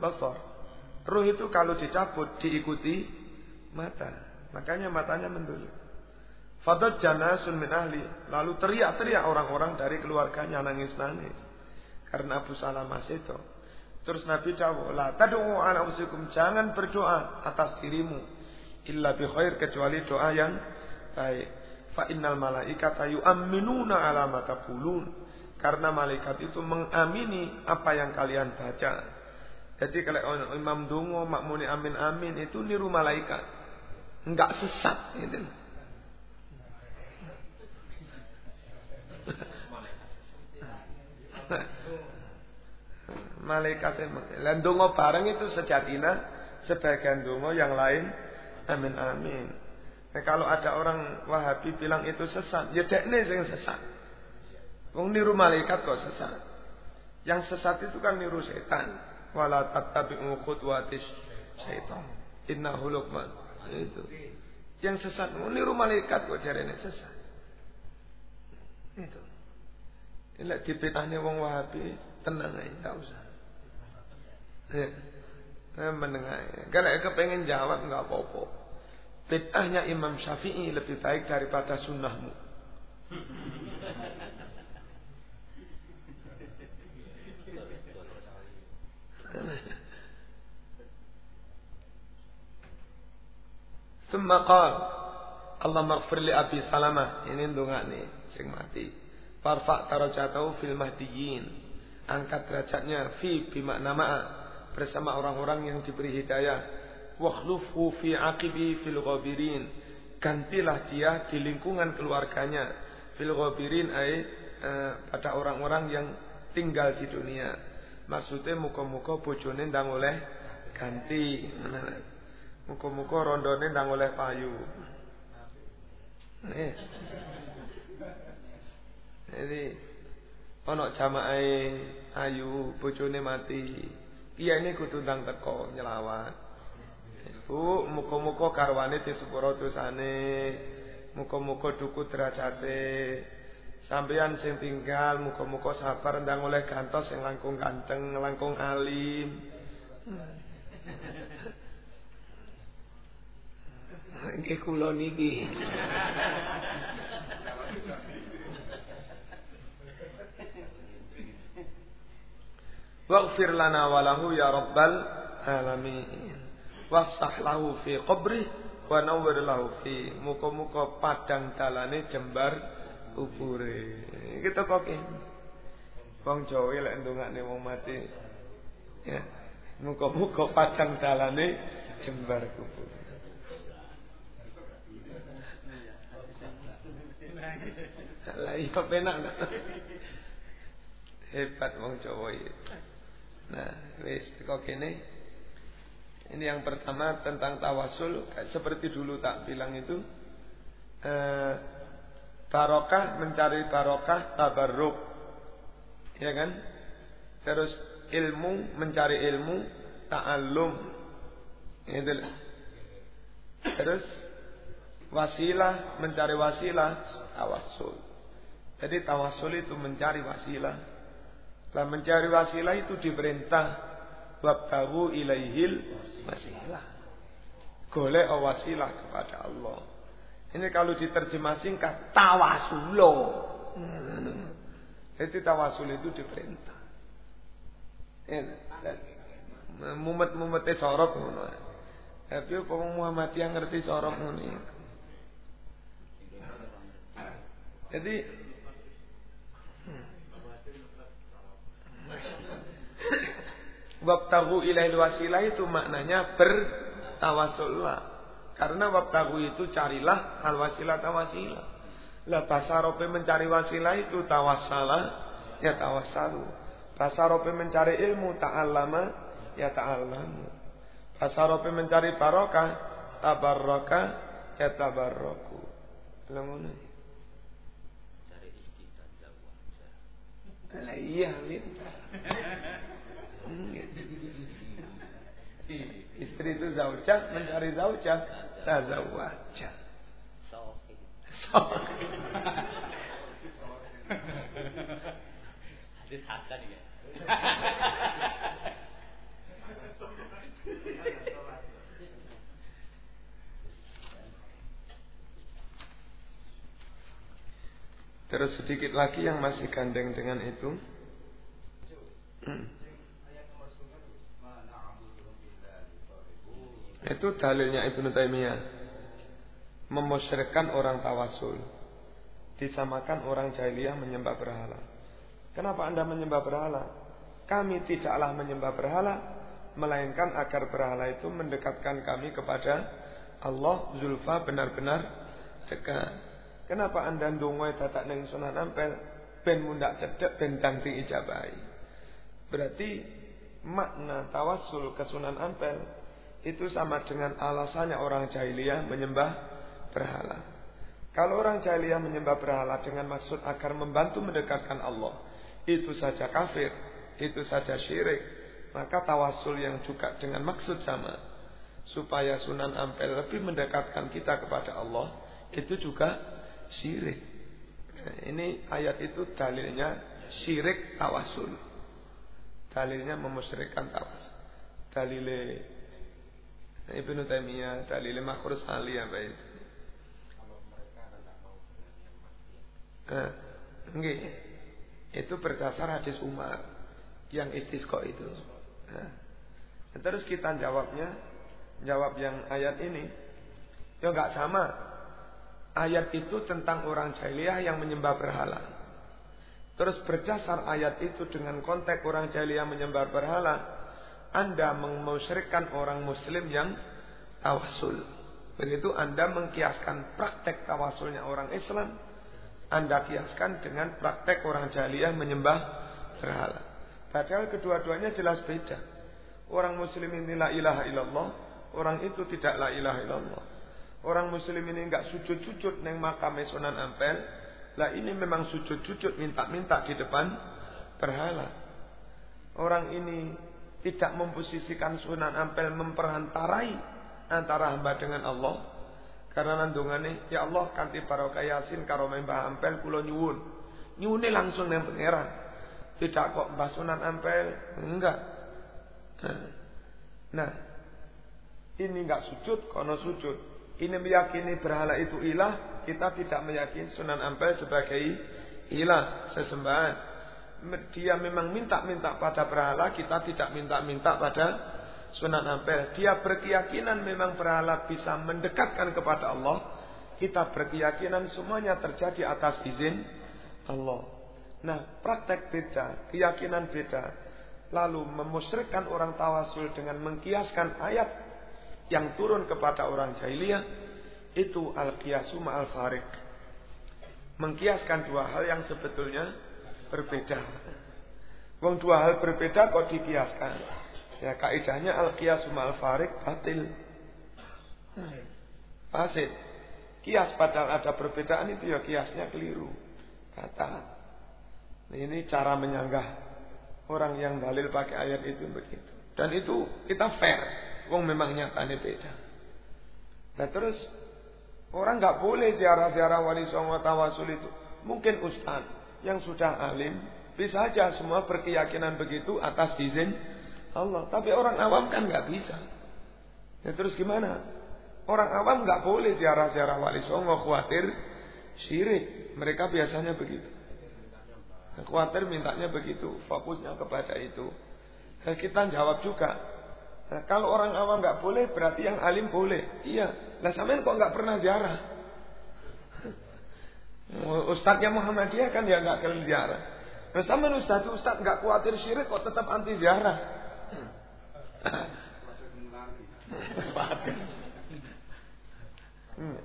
basar. Ruh itu kalau dicabut diikuti mata. Makanya matanya mendul. Fadat janasun min ahli. Lalu teriak-teriak orang-orang dari keluarganya nangis-nangis. Karena Abu Salamah itu. Terus Nabi jawab, "La tad'u ala usikum, jangan berdoa atas dirimu illa bi khair kecuali doa yang baik. Fa innal malaikata yu'minuna ala ma taqulun. Karena malaikat itu mengamini apa yang kalian baca. Jadi kalau imam dungo makmuni amin amin itu niru malaikat. Enggak sesat gitu. malaikat lan donga bareng itu sejatina sebagian donga yang lain amin amin nah, kalau ada orang Wahabi bilang itu sesat ya dekne sing sesat wong niru malaikat kok sesat yang sesat itu kan niru setan wala tattabi'u khutwatis syaitan innahu luqman itu yang sesat niru malaikat kok jarene sesat itu ini dipitahnya wong Wahabi tenang aja, tak usah. Ya. Mendengar. Kalau kepengen jawab nggak apa-apa. Bid'ahnya Imam Syafi'i lebih baik daripada sunnahmu. Semua qal Allah maghfir li Abi ini nih sing mati. Farfa tarajatahu fil mahdiyin. Angkat derajatnya fi bimakna ma'a bersama orang-orang yang diberi hidayah. Wakhlufu fi aqibi fil ghabirin. Gantilah dia di lingkungan keluarganya. Fil ghabirin ay eh, pada orang-orang yang tinggal di dunia. Maksudnya muka-muka bojone ndang oleh ganti. Muka-muka rondone ndang oleh payu. Jadi ono jamaah ayu bojone mati. Iya ini kutundang teko nyelawat. Bu, muka-muka karwane di sepuro dosane. Muka-muka duku derajate. Sampeyan sing tinggal muka-muka sabar ndang oleh gantos yang langkung ganteng, langkung alim. Nggih kula niki. Waghfir lana walahu ya rabbal alamin. Wafsah lahu fi qabri wa nawwir lahu fi muka-muka padang dalane jembar kubure. Kita kok Wong Jawa lek ndongakne wong mati. Ya. Muka-muka padang dalane jembar kubur. Lah iya penak. Hebat wong Jawa iki. Nah, wis kok kene. Ini yang pertama tentang tawasul seperti dulu tak bilang itu eh, barokah mencari barokah tabarruk. Ya kan? Terus ilmu mencari ilmu ta'allum. Itu Terus Wasilah, mencari wasilah, tawasul. Jadi tawasul itu mencari wasilah. Lah mencari wasilah itu diperintah wabtahu ilaihil wasilah. Golek wasilah kepada Allah. Ini kalau diterjemah singkat tawasulo. Hmm. Jadi tawasul itu diperintah. Mumet-mumete sorok ngono. Tapi apa Muhammadiyah ngerti sorok ngono Jadi Wabtagu ilail wasilah itu maknanya bertawasullah. Karena wabtagu itu carilah al wasilah tawasilah. Lah Arabe mencari wasilah itu tawassalah ya tawassalu. Bahasa Arabe mencari ilmu ta'allama ya ta'allamu. Arabe mencari barokah tabarraka ya tabarraku. Lamun Lah iya, Istri itu zaujah mencari zaujah tazawwaja. Hadis hasan ya. Terus sedikit lagi yang masih gandeng dengan itu. Itu dalilnya Ibnu Taimiyah. Memusyrikan orang tawasul. Disamakan orang jahiliyah menyembah berhala. Kenapa Anda menyembah berhala? Kami tidaklah menyembah berhala, melainkan agar berhala itu mendekatkan kami kepada Allah zulfa benar-benar dekat. Kenapa anda ndonga dadak ning Sunan Ampel ben mundak cedek ben ganti ijabahi. Berarti makna tawasul ke Sunan Ampel itu sama dengan alasannya orang jahiliyah menyembah berhala. Kalau orang jahiliyah menyembah berhala dengan maksud agar membantu mendekatkan Allah, itu saja kafir, itu saja syirik. Maka tawasul yang juga dengan maksud sama, supaya Sunan Ampel lebih mendekatkan kita kepada Allah, itu juga syirik. Nah, ini ayat itu dalilnya syirik tawasul. Dalilnya memusyrikkan tawasul. Dalile Ibnu Taimiyah, dalile Makhrus Ali apa itu? Nah, enggak. Itu berdasar hadis Umar yang istisqa itu. Nah, terus kita jawabnya, jawab yang ayat ini, ya enggak sama ayat itu tentang orang jahiliyah yang menyembah berhala. Terus berdasar ayat itu dengan konteks orang jahiliyah menyembah berhala, Anda memusyrikan orang muslim yang tawasul. Begitu Anda mengkiaskan praktek tawasulnya orang Islam, Anda kiaskan dengan praktek orang jahiliyah menyembah berhala. Padahal kedua-duanya jelas beda. Orang muslim ini la ilaha illallah, orang itu tidak la ilaha illallah. Orang muslim ini enggak sujud-sujud neng makam Sunan Ampel. Lah ini memang sujud-sujud minta-minta di depan berhala. Orang ini tidak memposisikan Sunan Ampel memperantarai antara hamba dengan Allah. Karena nandungane ya Allah kanti barokah Yasin karo Mbah Ampel kula nyuwun. Nyuwune langsung nang pangeran. Tidak kok Mbah Sunan Ampel, enggak. Nah, ini enggak sujud, kono sujud ini meyakini berhala itu ilah, kita tidak meyakini Sunan Ampel sebagai ilah, sesembahan. Dia memang minta-minta pada berhala, kita tidak minta-minta pada Sunan Ampel. Dia berkeyakinan memang berhala bisa mendekatkan kepada Allah. Kita berkeyakinan semuanya terjadi atas izin Allah. Nah, praktek beda, keyakinan beda. Lalu memusyrikkan orang tawasul dengan mengkiaskan ayat yang turun kepada orang jahiliyah itu al-qiyasu al farik Mengkiaskan dua hal yang sebetulnya berbeda. Wong dua hal berbeda kok dikiaskan. Ya kaidahnya al farik batil. Fasid. Kias padahal ada perbedaan itu ya kiasnya keliru. Kata. Ini cara menyanggah orang yang dalil pakai ayat itu begitu. Dan itu kita fair. Wong memang nyatane beda. Nah terus Orang nggak boleh ziarah-ziarah wali songo tawasul itu. Mungkin ustaz yang sudah alim bisa aja semua berkeyakinan begitu atas izin Allah. Tapi orang awam kan nggak bisa. Ya terus gimana? Orang awam nggak boleh ziarah-ziarah wali songo khawatir syirik. Mereka biasanya begitu. Khawatir mintanya begitu, fokusnya kepada itu. Dan kita jawab juga, Nah, kalau orang awam nggak boleh, berarti yang alim boleh. Iya. Lah sampean kok nggak pernah ziarah? Ustadznya Muhammadiyah kan ya nggak kalian ziarah. Sampean ustadz ustadz nggak khawatir syirik kok tetap anti ziarah. hmm.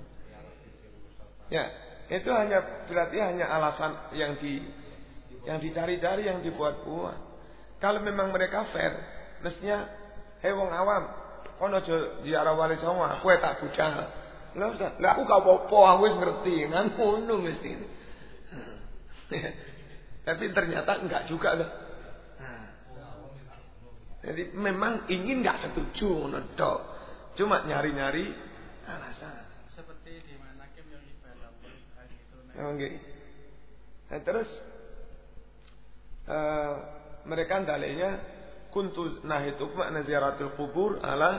Ya, itu hanya berarti hanya alasan yang di yang dicari-cari yang dibuat-buat. Kalau memang mereka fair, mestinya Hei wong awam, kono ziarah wali songo, aku tak bujang. Lah Ustaz, lah aku gak apa-apa, aku wis ngerti, ngan ngono mesti. Tapi ternyata enggak juga loh. Jadi memang ingin nggak setuju ngono Cuma nyari-nyari alasan. Seperti di mana Kim yang ibadah itu. Nah, terus uh, mereka dalilnya kuntu nahituk makna ziaratul kubur ala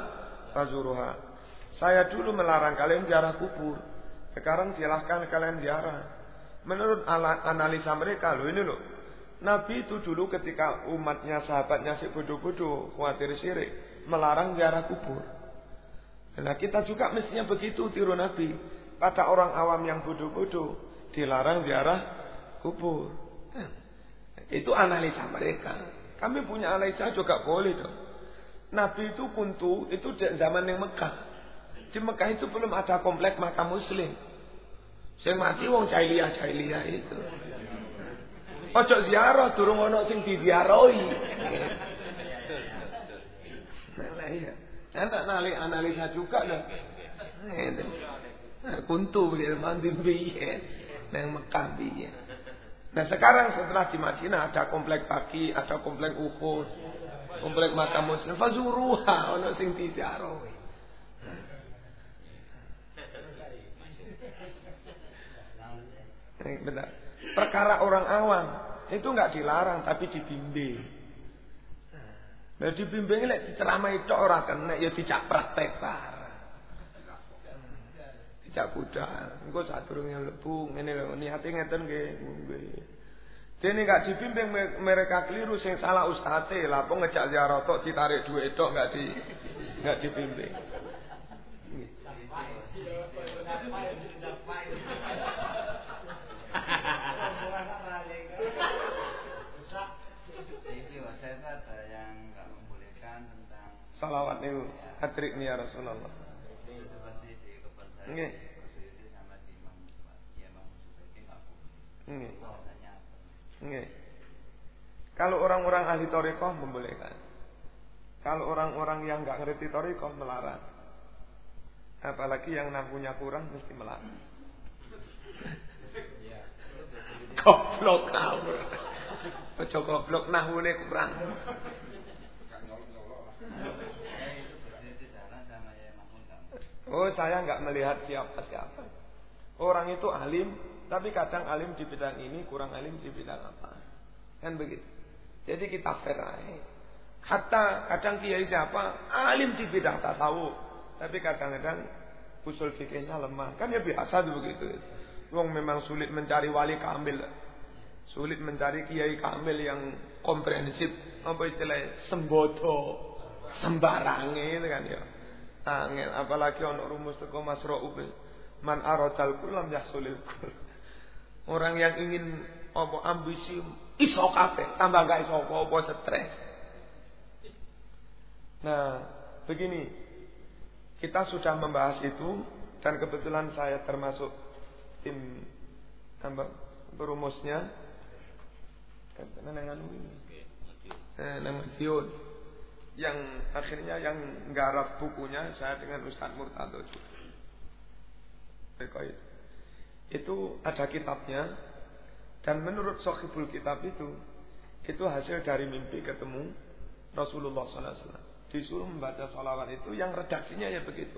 fazuruha. Saya dulu melarang kalian ziarah kubur. Sekarang silahkan kalian ziarah. Menurut analisa mereka loh ini loh. Nabi itu dulu ketika umatnya sahabatnya si bodoh-bodoh khawatir syirik melarang ziarah kubur. Nah kita juga mestinya begitu tiru Nabi. Pada orang awam yang bodoh-bodoh dilarang ziarah kubur. Nah, itu analisa mereka. Kami punya analisa juga boleh dong. Nabi itu kuntu itu zaman yang Mekah. Di Mekah itu belum ada komplek makam muslim. Sing mati wong jahiliyah jahiliyah itu. Ojo ziarah durung ono sing diziarahi. Nah, iya. Enak nali analisa juga loh. Nah, kuntu begitu mandi biye. Nang Mekah biye. Nah sekarang setelah di Madinah ada komplek pagi, ada komplek Uhud, komplek makam muslim, fazuruha ono sing diziarahi. Benar. Perkara orang awam itu nggak dilarang tapi dibimbing. Nah dibimbing lek diceramai tok ora kena ya dicak praktek cak budal. Engko sadurunge mlebu ngene lho niate ngeten nggih. Dene gak dibimbing mereka keliru sing salah ustate lah apa ngejak ziarah tok ditarik duit tok gak di gak dibimbing. Salawat itu hatrik nih ya Rasulullah. Nggih. Nggih. Kalau orang-orang ahli torikoh membolehkan. Kalau orang-orang yang nggak ngerti torikoh melarang. Apalagi yang nangkunya kurang mesti melarang. Goblok kau. Ojo goblok nahune kurang. Oh saya nggak melihat siapa-siapa. Orang itu alim, tapi kadang alim di bidang ini, kurang alim di bidang apa. Kan begitu. Jadi kita fair Hatta kadang kiai siapa, alim di bidang tasawuf. Tapi kadang-kadang usul fikihnya lemah. Kan ya biasa tuh begitu. Wong memang sulit mencari wali kamil. Sulit mencari kiai kamil yang komprehensif. Apa istilahnya? Sembodo. Sembarange itu kan ya. Angin apalagi ono rumus teko masra'u man aradal kulam yahsulil kul. Orang yang ingin apa ambisi iso kabeh, tambah gak iso apa-apa stres. Nah, begini. Kita sudah membahas itu dan kebetulan saya termasuk tim tambah berumusnya. Karena nengan ini. Eh, nama Dion yang akhirnya yang nggarap bukunya saya dengan Ustaz Murtado juga. Itu ada kitabnya dan menurut Sohibul Kitab itu itu hasil dari mimpi ketemu Rasulullah SAW. Disuruh membaca salawat itu yang redaksinya ya begitu.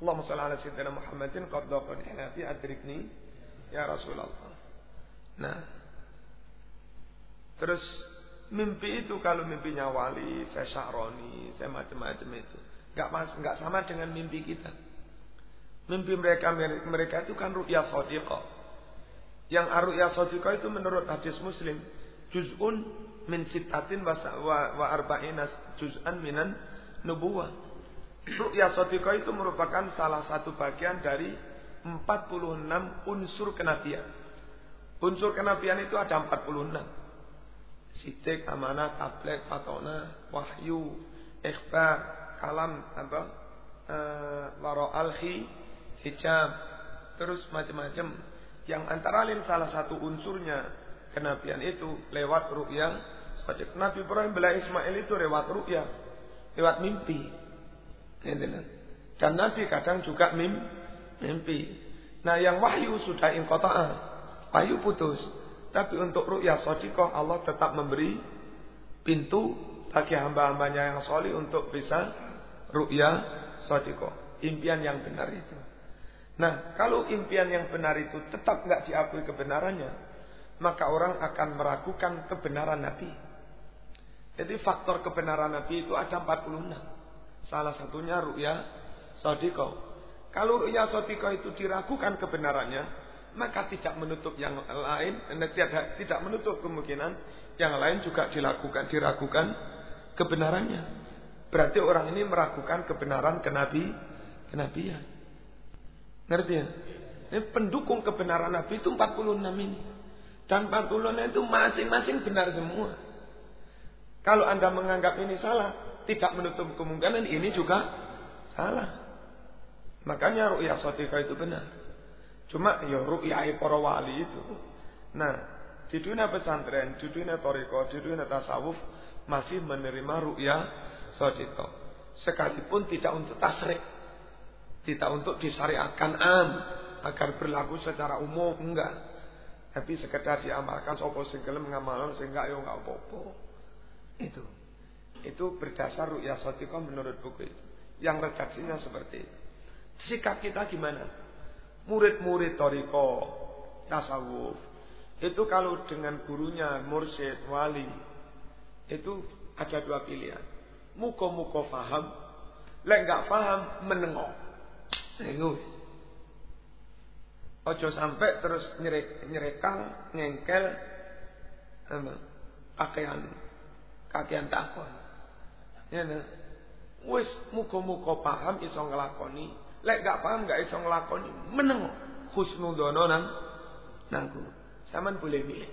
Allahumma shalli ala sayyidina Muhammadin qad daqani fi adrikni ya Rasulullah. Nah, terus mimpi itu kalau mimpinya wali, saya syaroni, saya macam-macam itu, nggak mas, nggak sama dengan mimpi kita. Mimpi mereka mereka itu kan ru'ya sadiqah. Yang ru'ya sadiqah itu menurut hadis Muslim, juz'un min sittatin wa, wa arba'ina juz'an minan nubuwah. Ru'ya sodiko itu merupakan salah satu bagian dari 46 unsur kenabian. Unsur kenabian itu ada 46. Sidik, amanah, tablet, fatona, wahyu, ikhbar, kalam, apa, e, waro alhi, hijab, terus macam-macam. Yang antara lain salah satu unsurnya kenabian itu lewat ru'ya. Nabi Ibrahim bela Ismail itu lewat ru'ya, lewat mimpi. Dan Nabi kadang juga mim, mimpi. Nah yang wahyu sudah ingkota'ah. Wahyu putus. Tapi untuk ru'ya sodikoh Allah tetap memberi pintu bagi hamba-hambanya yang solih untuk bisa ru'ya sodikoh. Impian yang benar itu. Nah kalau impian yang benar itu tetap nggak diakui kebenarannya. Maka orang akan meragukan kebenaran Nabi. Jadi faktor kebenaran Nabi itu ada 46. Salah satunya ru'ya sodiko. Kalau ru'ya sodiko itu diragukan kebenarannya, maka tidak menutup yang lain, tidak, tidak menutup kemungkinan yang lain juga dilakukan, diragukan kebenarannya. Berarti orang ini meragukan kebenaran kenabi, kenabian. Ngerti ya? Ini pendukung kebenaran Nabi itu 46 ini. Dan 46 itu masing-masing benar semua. Kalau Anda menganggap ini salah, tidak menutup kemungkinan ini juga salah. Makanya ru'yah sotika itu benar. Cuma ya ru'yah para wali itu. Nah, di dunia pesantren, di dunia toriko, di dunia tasawuf masih menerima ru'yah sotika. Sekalipun tidak untuk tasrik. Tidak untuk disyariatkan am. Agar berlaku secara umum. Enggak. Tapi sekedar diamalkan sopo sing mengamalkan sehingga yo enggak apa-apa. Itu. Itu berdasar ru'ya sotiko menurut buku itu. Yang redaksinya seperti itu. Sikap kita gimana? Murid-murid toriko, tasawuf. Itu kalau dengan gurunya, mursyid, wali. Itu ada dua pilihan. Muko-muko faham. Lek nggak faham, menengok. Nengus. Ojo sampai terus nyerek, nyerekal, ngengkel, pakaian, kakian takon. Ya nah. Wis muga-muga paham iso nglakoni. Lek gak paham gak iso nglakoni, meneng husnudono nang nangku. Saman boleh milih.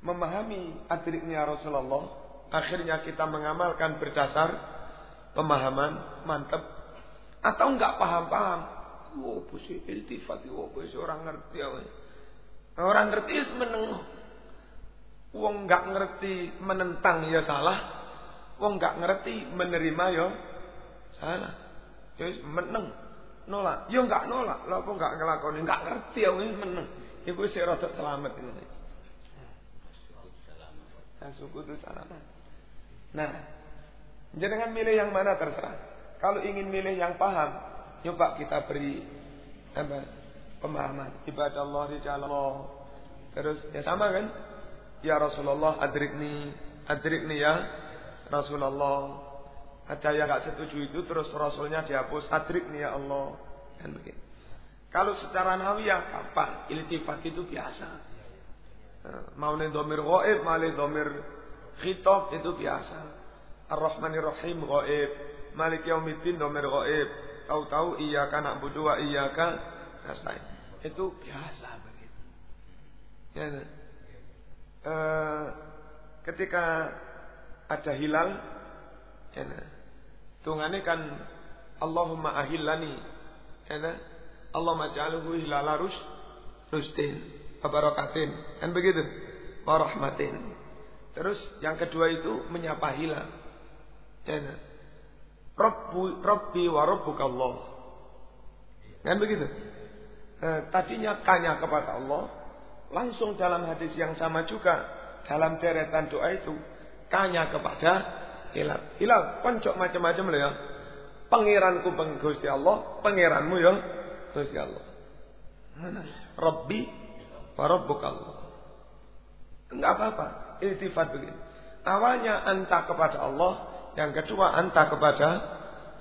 Memahami adriknya Rasulullah, akhirnya kita mengamalkan berdasar pemahaman mantap atau enggak paham-paham. Oh, pusi iltifat, oh, pusi orang ngerti. Oh. Orang ngerti meneng. Wong enggak ngerti menentang ya salah, Wong nggak ngerti menerima yo salah. Yo meneng nolak. Yo nggak nolak. Lha apa nggak ngelakoni? Nggak ngerti yo meneng. Iku sih rada selamat ini. Nah, suku itu selamat. Nah, jangan milih yang mana terserah. Kalau ingin milih yang paham, coba kita beri apa, pemahaman ibadah Allah Allah. Terus ya sama kan? Ya Rasulullah adrikni, adrikni ya Rasulullah. Ada yang nggak setuju itu terus Rasulnya dihapus. Adrik nih ya Allah. Dan begitu. Kalau secara nawiyah kapan? Iltifat itu biasa. Nah, mau nih domir goib, mau domir khitab itu biasa. Ar-Rahmanir Rahim goib. Malik Yaumiddin domir goib. Tahu-tahu iya kan nak wa iya kan. Itu biasa begitu. Ya, uh, ketika ada hilal ya nah. Tungane kan Allahumma ahillani ya nah. Allahumma ja'alhu hilala rus rustin barakatin kan begitu warahmatin terus yang kedua itu menyapa hilal ya nah. Rabbu, Rabbi wa Rabbuka Allah kan begitu eh, tadinya tanya kepada Allah langsung dalam hadis yang sama juga dalam deretan doa itu tanya kepada Hilal. Hilal, koncok macam-macam loh ya. Pangeranku Gusti Allah, pangeranmu ya Gusti Allah. Rabbi wa rabbuka Allah. Enggak apa-apa, iltifat begini. Awalnya anta kepada Allah, yang kedua anta kepada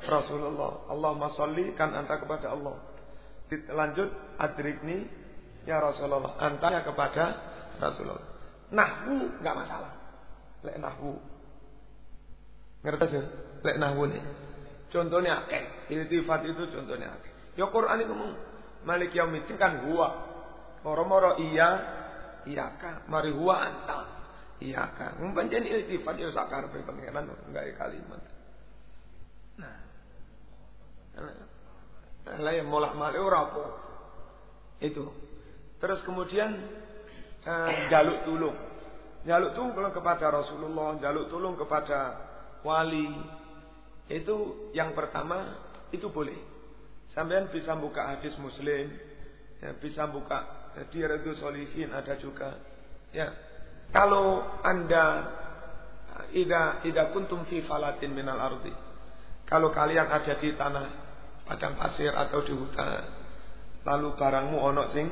Rasulullah. Allahumma sholli kan anta kepada Allah. Lanjut adrikni ya Rasulullah. Anta kepada Rasulullah. Nahwu enggak masalah. Lek nahwu. Ngerti sih? Lek nahwu nih. Contohnya akeh. Iltifat itu contohnya akeh. Ya Quran itu ngomong Malik Yaumiddin kan huwa. Moro-moro iya iya kan. Mari huwa anta. Iya kan. Pancen iltifat ya sakarepe pangeran enggak kalimat. Nah. Lah yang molak malik ora apa. Itu. Terus kemudian eh, jaluk tulung. Jaluk tulung kepada Rasulullah, jaluk tulung kepada wali, itu yang pertama itu boleh. Sampean bisa buka hadis Muslim, ya, bisa buka ya, di Radu Solihin ada juga. Ya, kalau anda ida ida kuntum fi falatin minal ardi, kalau kalian ada di tanah padang pasir atau di hutan, lalu barangmu onok sing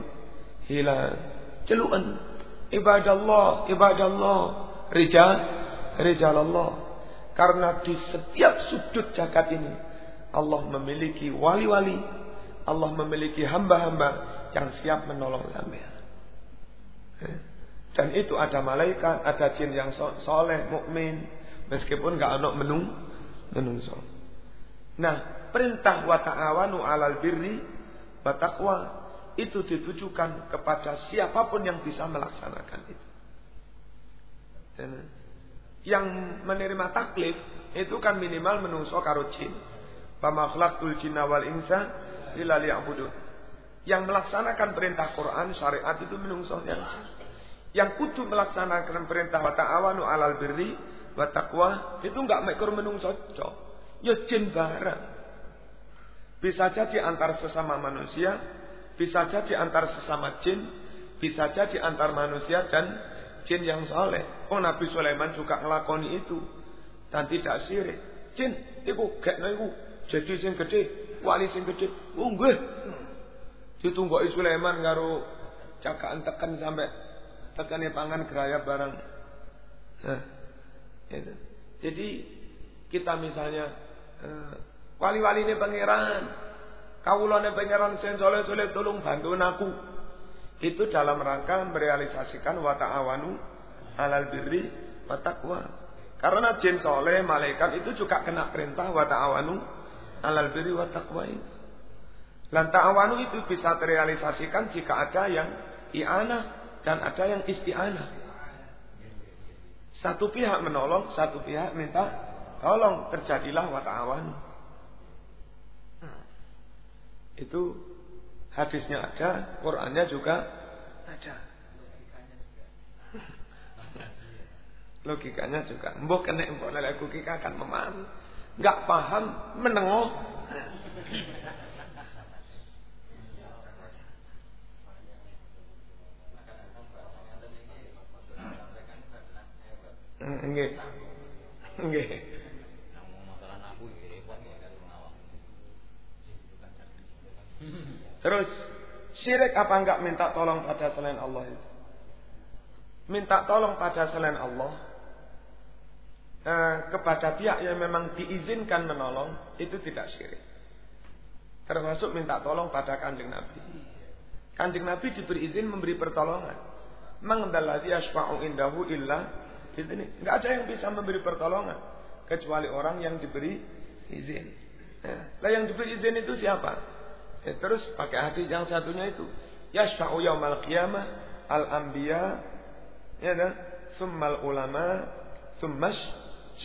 hilang, celuan ibadallah rijal rijal Allah karena di setiap sudut jagat ini Allah memiliki wali-wali, Allah memiliki hamba-hamba yang siap menolong sampean. Dan itu ada malaikat, ada jin yang soleh, mukmin, meskipun nggak anak menung, menungso. Nah, perintah wa ta'awanu alal birri wa taqwa itu ditujukan kepada siapa pun yang bisa melaksanakan itu. Dan yang menerima taklif itu kan minimal menungso karo jin. Pama khalaqtul jinna wal insa illa liya'budun. Yang melaksanakan perintah Quran syariat itu menungso yang yang kudu melaksanakan perintah wa ta'awanu alal birri wa taqwa itu enggak mekur menungso cok. Ya jin barang. Bisa jadi antar sesama manusia, bisa jadi antar sesama jin, bisa jadi antar manusia dan jin yang soleh. Oh Nabi Sulaiman juga ngelakoni itu dan tidak sirik. Jin, iku gak iku jadi sing gede, wali sing gede. Oh nggih. Ditunggu Sulaiman karo cakaan tekan sampai tekannya tangan geraya barang. Nah. Jadi kita misalnya uh, wali-wali ini pangeran, kawulane pangeran sing soleh-soleh tolong bantu aku. Itu dalam rangka merealisasikan wa ta'awanu alal birri wa taqwa. Karena jin soleh, malaikat itu juga kena perintah wa ta'awanu alal birri wa taqwa itu. Dan ta'awanu itu bisa terrealisasikan jika ada yang i'anah dan ada yang isti'anah. Satu pihak menolong, satu pihak minta tolong terjadilah wa ta'awanu. Nah, itu Hadisnya ada, Qurannya juga ada. Logikanya juga. Mbok kena mbok lele logika akan memahami. Enggak paham, menengok. Nggih. Nggih. Terus syirik apa enggak minta tolong pada selain Allah itu? Minta tolong pada selain Allah eh, kepada pihak yang memang diizinkan menolong itu tidak syirik. Termasuk minta tolong pada kanjeng Nabi. Kanjeng Nabi diberi izin memberi pertolongan. Mangdalladzi yashfa'u indahu illa ini. Enggak ada yang bisa memberi pertolongan kecuali orang yang diberi izin. Nah, yang diberi izin itu siapa? Ya, terus pakai hadis yang satunya itu. Yashfa'u yaumal qiyamah al-anbiya ya dan summal ulama summas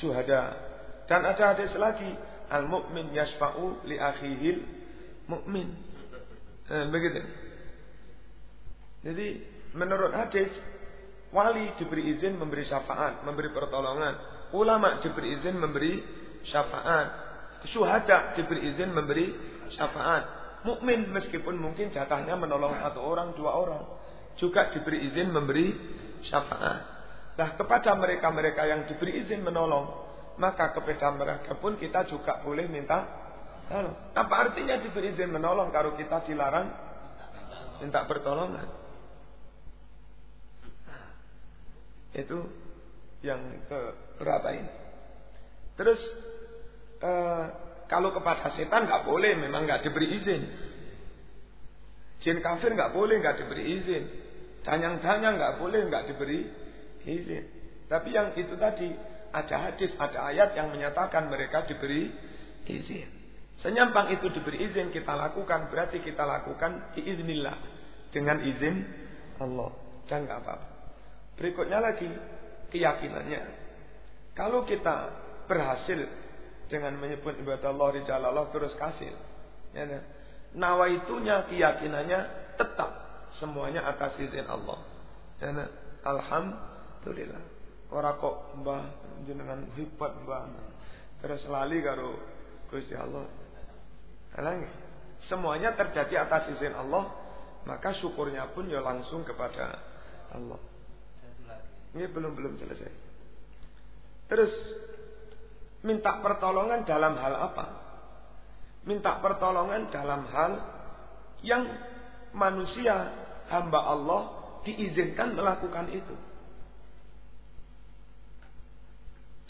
syuhada. Dan ada hadis lagi al-mu'min yashfa'u li akhihil mu'min. Eh, begitu. Jadi menurut hadis wali diberi izin memberi syafaat, memberi pertolongan. Ulama diberi izin memberi syafaat. Syuhada diberi izin memberi syafaat mukmin meskipun mungkin jatahnya menolong satu orang, dua orang, juga diberi izin memberi syafaat. Nah, kepada mereka-mereka yang diberi izin menolong, maka kepada mereka pun kita juga boleh minta Tolong. Apa artinya diberi izin menolong kalau kita dilarang minta pertolongan? Itu yang ke berapa ini? Terus eh, kalau kepada setan nggak boleh, memang nggak diberi izin. Jin kafir nggak boleh, nggak diberi izin. Danyang-danyang nggak boleh, nggak diberi izin. Tapi yang itu tadi ada hadis, ada ayat yang menyatakan mereka diberi izin. Senyampang itu diberi izin kita lakukan, berarti kita lakukan iznillah dengan izin Allah dan nggak apa-apa. Berikutnya lagi keyakinannya. Kalau kita berhasil dengan menyebut ibadah Allah Allah terus kasih. Ya, nah. Nawaitunya keyakinannya tetap semuanya atas izin Allah. Ya, nah. Alhamdulillah. Orang kok mbah jenengan hebat mbah. Terus lali karo Gusti Allah. Alangi. Semuanya terjadi atas izin Allah, maka syukurnya pun ya langsung kepada Allah. Ini belum belum selesai. Terus Minta pertolongan dalam hal apa? Minta pertolongan dalam hal yang manusia hamba Allah diizinkan melakukan itu.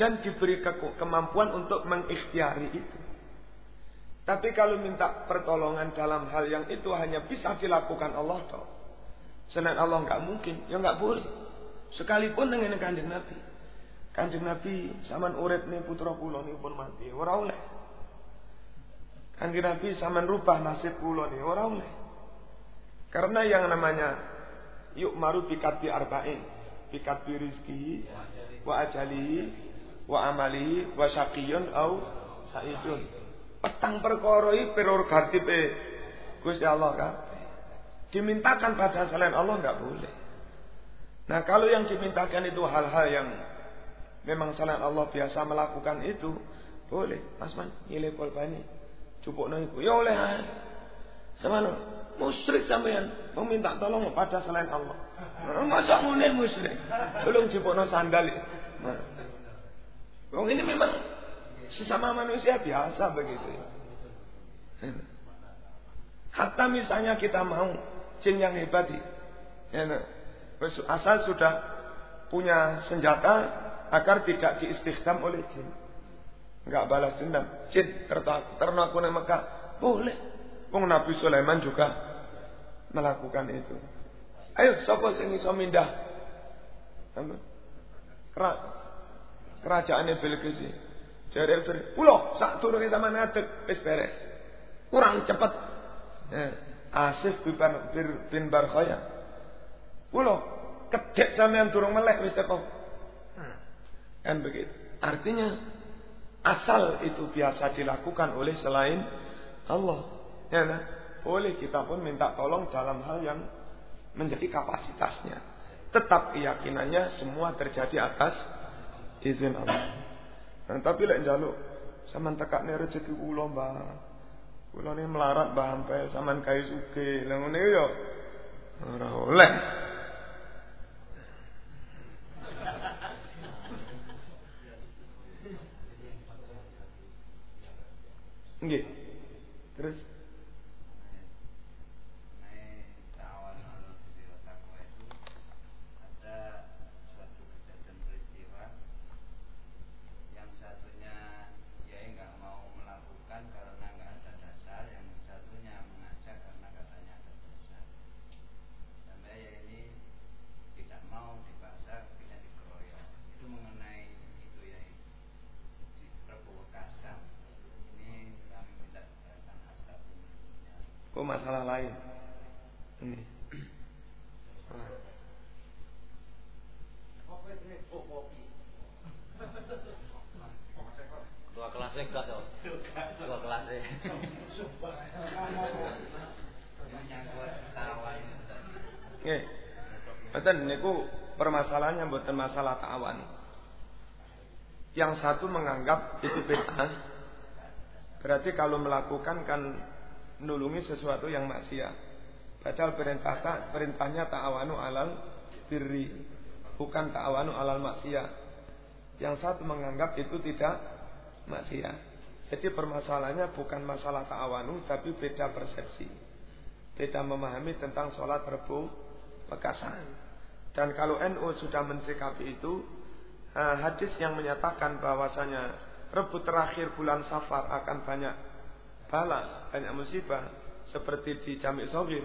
Dan diberi ke kemampuan untuk mengikhtiari itu. Tapi kalau minta pertolongan dalam hal yang itu hanya bisa dilakukan Allah toh. Senang Allah nggak mungkin, ya nggak boleh. Sekalipun dengan kanjeng Nabi. Kanjeng Nabi saman urip nih putra kula pun mati, ora oleh. Kanjeng Nabi saman rubah nasib kula nih ora oleh. Karena yang namanya yuk maru pikat bi arba'in, pikat bi rizki, wa ajali, wa amali, wa syaqiyun au saidun. Petang perkara iki prerogatif Gusti Allah kan. Dimintakan pada selain Allah nggak boleh. Nah kalau yang dimintakan itu hal-hal yang memang salat Allah biasa melakukan itu, boleh. Mas man, nyile kolbani. Cupuk iku. Ya oleh ae. Semana musyrik sampean meminta tolong pada selain Allah. Masa ngene musyrik? Belum cupukno sandal. Nah. Wong ini memang sesama manusia biasa begitu. Hatta misalnya kita mau jin yang hebat, ya, nah. asal sudah punya senjata agar tidak diistikhdam oleh jin. Enggak balas dendam. Jin ternak nama Mekah boleh. Wong Nabi Sulaiman juga melakukan itu. Ayo sapa sing iso mindah? Kera kerajaan Bilqis. Jare Elfir, "Ulo sak turune sama ngadeg wis beres." Kurang cepat. Eh, Asif bin, Barkhaya. Ulo kedek sampean turun melek wis teko. Kan begitu. Artinya asal itu biasa dilakukan oleh selain Allah. Ya, nah, boleh kita pun minta tolong dalam hal yang menjadi kapasitasnya. Tetap keyakinannya semua terjadi atas izin Allah. Nah, tapi lek jaluk sampean tekakne rezeki kula, Mbah. Kula ini melarat mbah sampean kae sugih. Lah ngene yo ora oleh. Nggih. Terus masalah lain. Ini. Dua kelasnya enggak dong. Dua kelasnya. Nggih. Mboten niku permasalahannya mboten masalah ta'awan. Yang satu menganggap itu bid'ah. Berarti kalau melakukan kan nulungi sesuatu yang maksiat. Padahal perintah perintahnya ta'awanu alal birri, bukan ta'awanu alal maksiat. Yang satu menganggap itu tidak maksiat. Jadi permasalahannya bukan masalah ta'awanu tapi beda persepsi. Beda memahami tentang sholat rebu pekasan. Dan kalau NU sudah mensikapi itu, eh, hadis yang menyatakan bahwasanya rebu terakhir bulan safar akan banyak bala, banyak musibah. Seperti di Jami Sohir.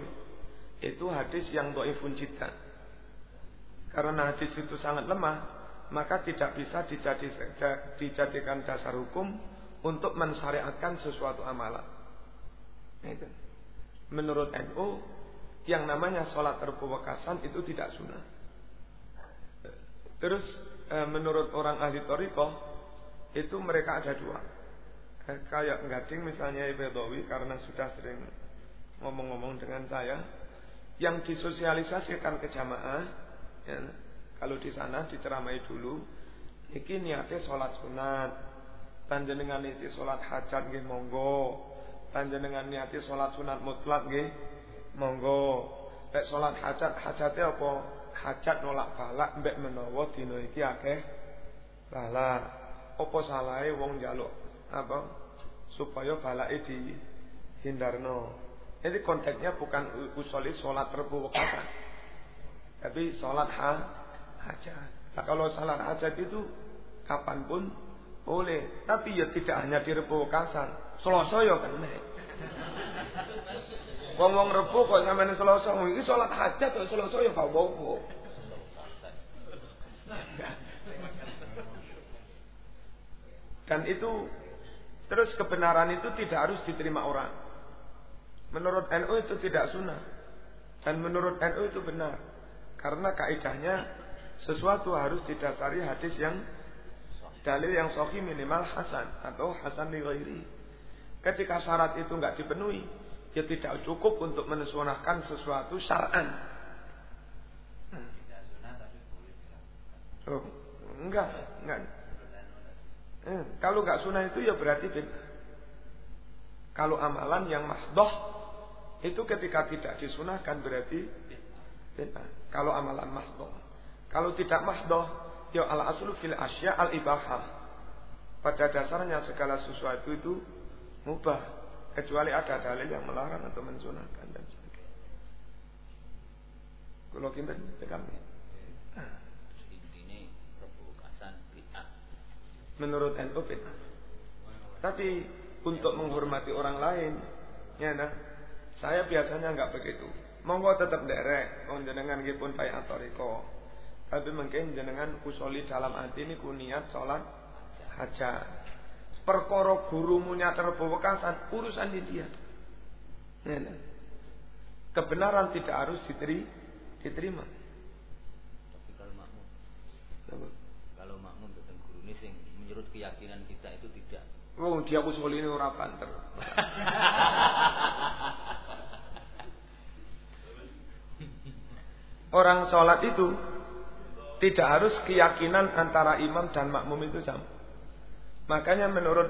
Itu hadis yang do'ifun jiddan. Karena hadis itu sangat lemah, maka tidak bisa dijadikan dasar hukum untuk mensyariatkan sesuatu amalan. Itu. Menurut NU, yang namanya sholat terpewekasan itu tidak sunnah. Terus eh, menurut orang ahli toriko itu mereka ada dua. Eh, kayak Gading misalnya Ibedawi karena sudah sering ngomong-ngomong dengan saya, yang disosialisasikan ke jamaah, ya, kalau di sana diceramai dulu, iki niatnya sholat sunat, panjenengan niti sholat hajat nggih monggo. Panjenengan niati sholat sunat mutlak nggih monggo. Lek sholat hajat hajatnya apa? Hajat nolak balak mbek menawa dina iki akeh balak. Apa salahe wong njaluk apa supaya balake di hindarno jadi konteksnya bukan usoli sholat rebu wakatan tapi sholat ha, hajat. Nah, kalau sholat hajat itu kapan pun boleh, tapi ya tidak hanya di Rebo Kasan. Selasa ya kena. Wong-wong Rebo kok sampeyan Selasa? Iki salat hajat kok Selasa ya gak apa Dan itu terus kebenaran itu tidak harus diterima orang. Menurut NU itu tidak sunnah. Dan menurut NU itu benar. Karena kaidahnya sesuatu harus didasari hadis yang dalil yang sahih minimal hasan atau hasan li ghairi. Ketika syarat itu nggak dipenuhi, ya tidak cukup untuk mensunahkan sesuatu syar'an. Hmm. Oh, enggak, enggak. Hmm, kalau nggak sunnah itu ya berarti bid'ah. Kalau amalan yang mahdoh itu ketika tidak disunahkan berarti bid'ah. Kalau amalan mahdoh. Kalau tidak mahdoh Ya al aslu fil asya al ibahah. Pada dasarnya segala sesuatu itu mubah kecuali ada dalil yang melarang atau mensunahkan dan sebagainya. Kalau kita cekam Ini provokasan bid'ah. Menurut NU bid'ah. Tapi untuk menghormati orang lain, ya nah, saya biasanya nggak begitu. Monggo tetap derek, dengan gipun payah atoriko. Tapi mungkin jenengan kusoli dalam hati ini kuniat sholat hajat. Perkara gurumu nyat terbawakasan urusan di dia. Ya, ya. Kebenaran tidak harus diteri, diterima. Tapi kalau makmum, kalau makmum dengan guru ini sing menurut keyakinan kita itu tidak. Oh dia kusoli ini orang banter. orang sholat itu tidak harus keyakinan antara imam dan makmum itu sama. Makanya menurut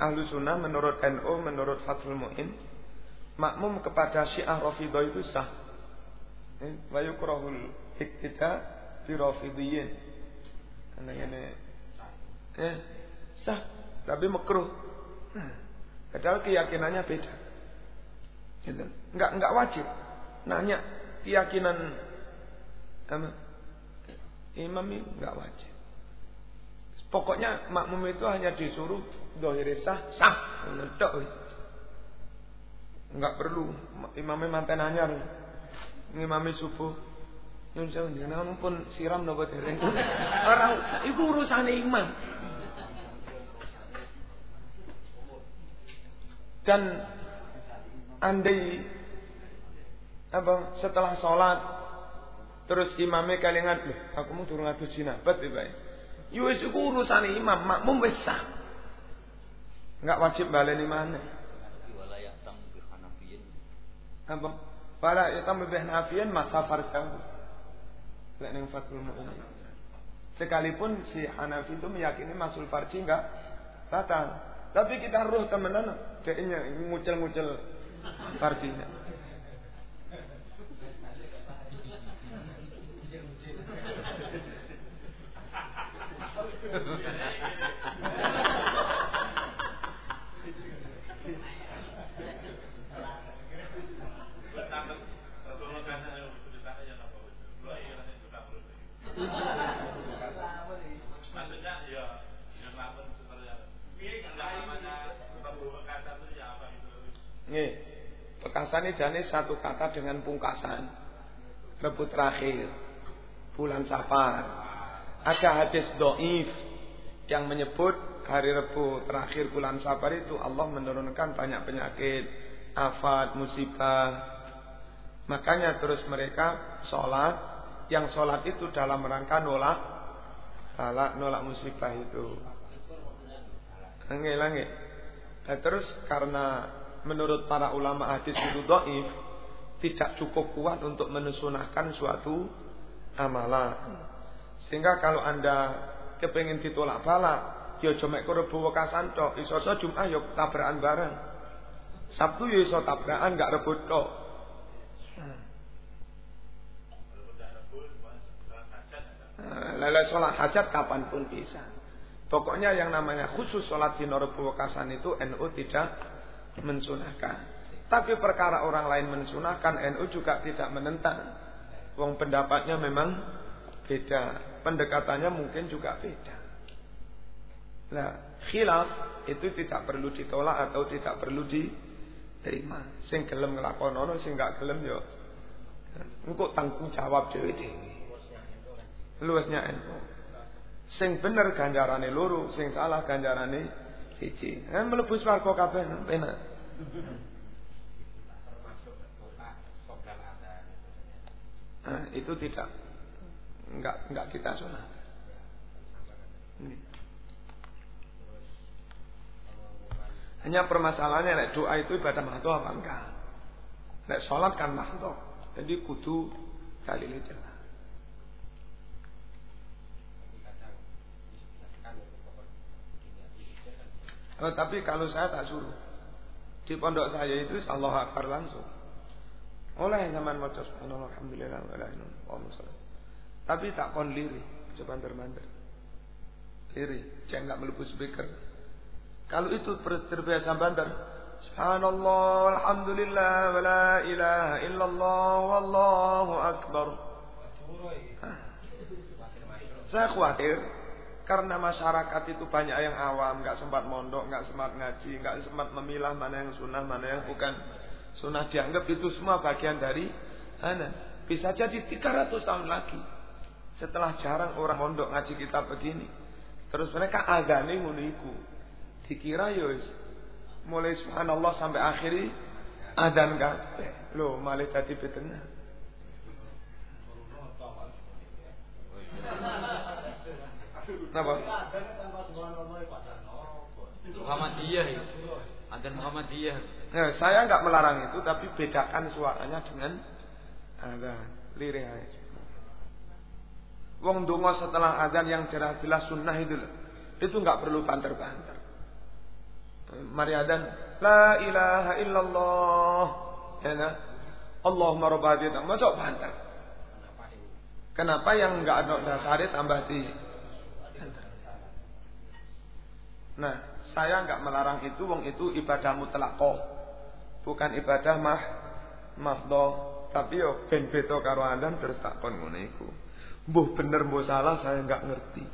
ahlu sunnah, menurut NU, menurut Fathul Mu'in, makmum kepada syiah Rafidah itu sah. Eh, wa yukrahul iktida Rafidiyin. Karena ini eh, sah, tapi makruh. Padahal keyakinannya beda. Gitu. Enggak enggak wajib. Nanya keyakinan apa? imam ini nggak wajib. Pokoknya makmum itu hanya disuruh dohiri sah, sah, ngetok Enggak perlu imamnya manten anyar. Ngimami subuh. Nyun sewu jenengan pun siram nopo dereng. Ora usah, iku urusane imam. Dan andai apa setelah sholat Terus imamnya kalingan, loh, aku mau turun ngatus jinabat ya baik. Ya wis iku urusane imam, makmum wis sah. Enggak wajib baleni mana. Apa? Para yatam bi hanafiyin masafar jauh. Lek ning Fathul Mu'min. Sekalipun si Hanafi itu meyakini masul farji enggak batal. Tapi kita roh temenan, dia ngucel-ngucel farjinya. Pungkasan ini jenis satu kata dengan pungkasan. Rebut terakhir. Bulan Safar. Ada hadis doif yang menyebut hari Rebu terakhir bulan Safar itu Allah menurunkan banyak penyakit, afat, musibah. Makanya terus mereka sholat, yang sholat itu dalam rangka nolak, nolak, nolak musibah itu. Lange, lange. Nah, terus karena menurut para ulama hadis itu doif, tidak cukup kuat untuk menesunahkan suatu amalan. Sehingga kalau anda kepingin ditolak bala, ya cuma kau rebu wekasan tok, iso iso Jumat ya tabrakan bareng. Sabtu ya iso tabrakan gak rebut tok. Lele sholat hajat kapan pun bisa. Pokoknya yang namanya khusus sholat di Wekasan itu NU tidak mensunahkan. Tapi perkara orang lain mensunahkan NU juga tidak menentang. Wong pendapatnya memang beda. Pendekatannya mungkin juga beda. Nah, khilaf itu tidak perlu ditolak atau tidak perlu diterima. Sing gelem nglakonono, sing gak gelem yo. Engko tanggung jawab dhewe-dhewe. Luasnya NU. Sing bener ganjarane loro, sing salah ganjarane siji. Kan mlebu swarga kabeh penak. Nah, itu tidak enggak enggak kita sunat. Hanya permasalahannya nek doa itu ibadah mahdoh apa enggak? Nek sholat kan mahdoh. Jadi kudu kali jelas. Oh, tapi kalau saya tak suruh di pondok saya itu Allah Akbar langsung. Oleh zaman maca subhanallah alhamdulillah wa la ilaha Tapi tak kon liri, coba banter-banter. Liri, jangan nggak melebu speaker. Kalau itu terbiasa banter, subhanallah alhamdulillah wa la ilaha illallah wallahu akbar. Saya khawatir karena masyarakat itu banyak yang awam, nggak sempat mondok, nggak sempat ngaji, nggak sempat memilah mana yang sunnah, mana yang bukan sunnah dianggap itu semua bagian dari ana. Bisa jadi 300 tahun lagi setelah jarang orang mondok ngaji kitab begini. Terus mereka agane ngono iku. Dikira yus ya mulai subhanallah sampai akhiri adan kabeh. Loh, malah jadi fitnah. Napa? Muhammadiyah itu. Adzan Muhammadiyah. Nah, saya nggak melarang itu, tapi bedakan suaranya dengan ada lirih aja. Wong dongo setelah adzan yang jelas-jelas sunnah itu loh. Itu nggak perlu banter-banter. Mari adzan la ilaha illallah. Ya nah. Allahumma rabb Masuk banter. Kenapa yang nggak ada dasarnya tambah di Nah, saya nggak melarang itu, wong itu ibadah mutlakoh, bukan ibadah mah mahdoh. Tapi yo ben beda karo andan terus tak kon ngono iku. Mbuh bener mbuh salah saya nggak ngerti.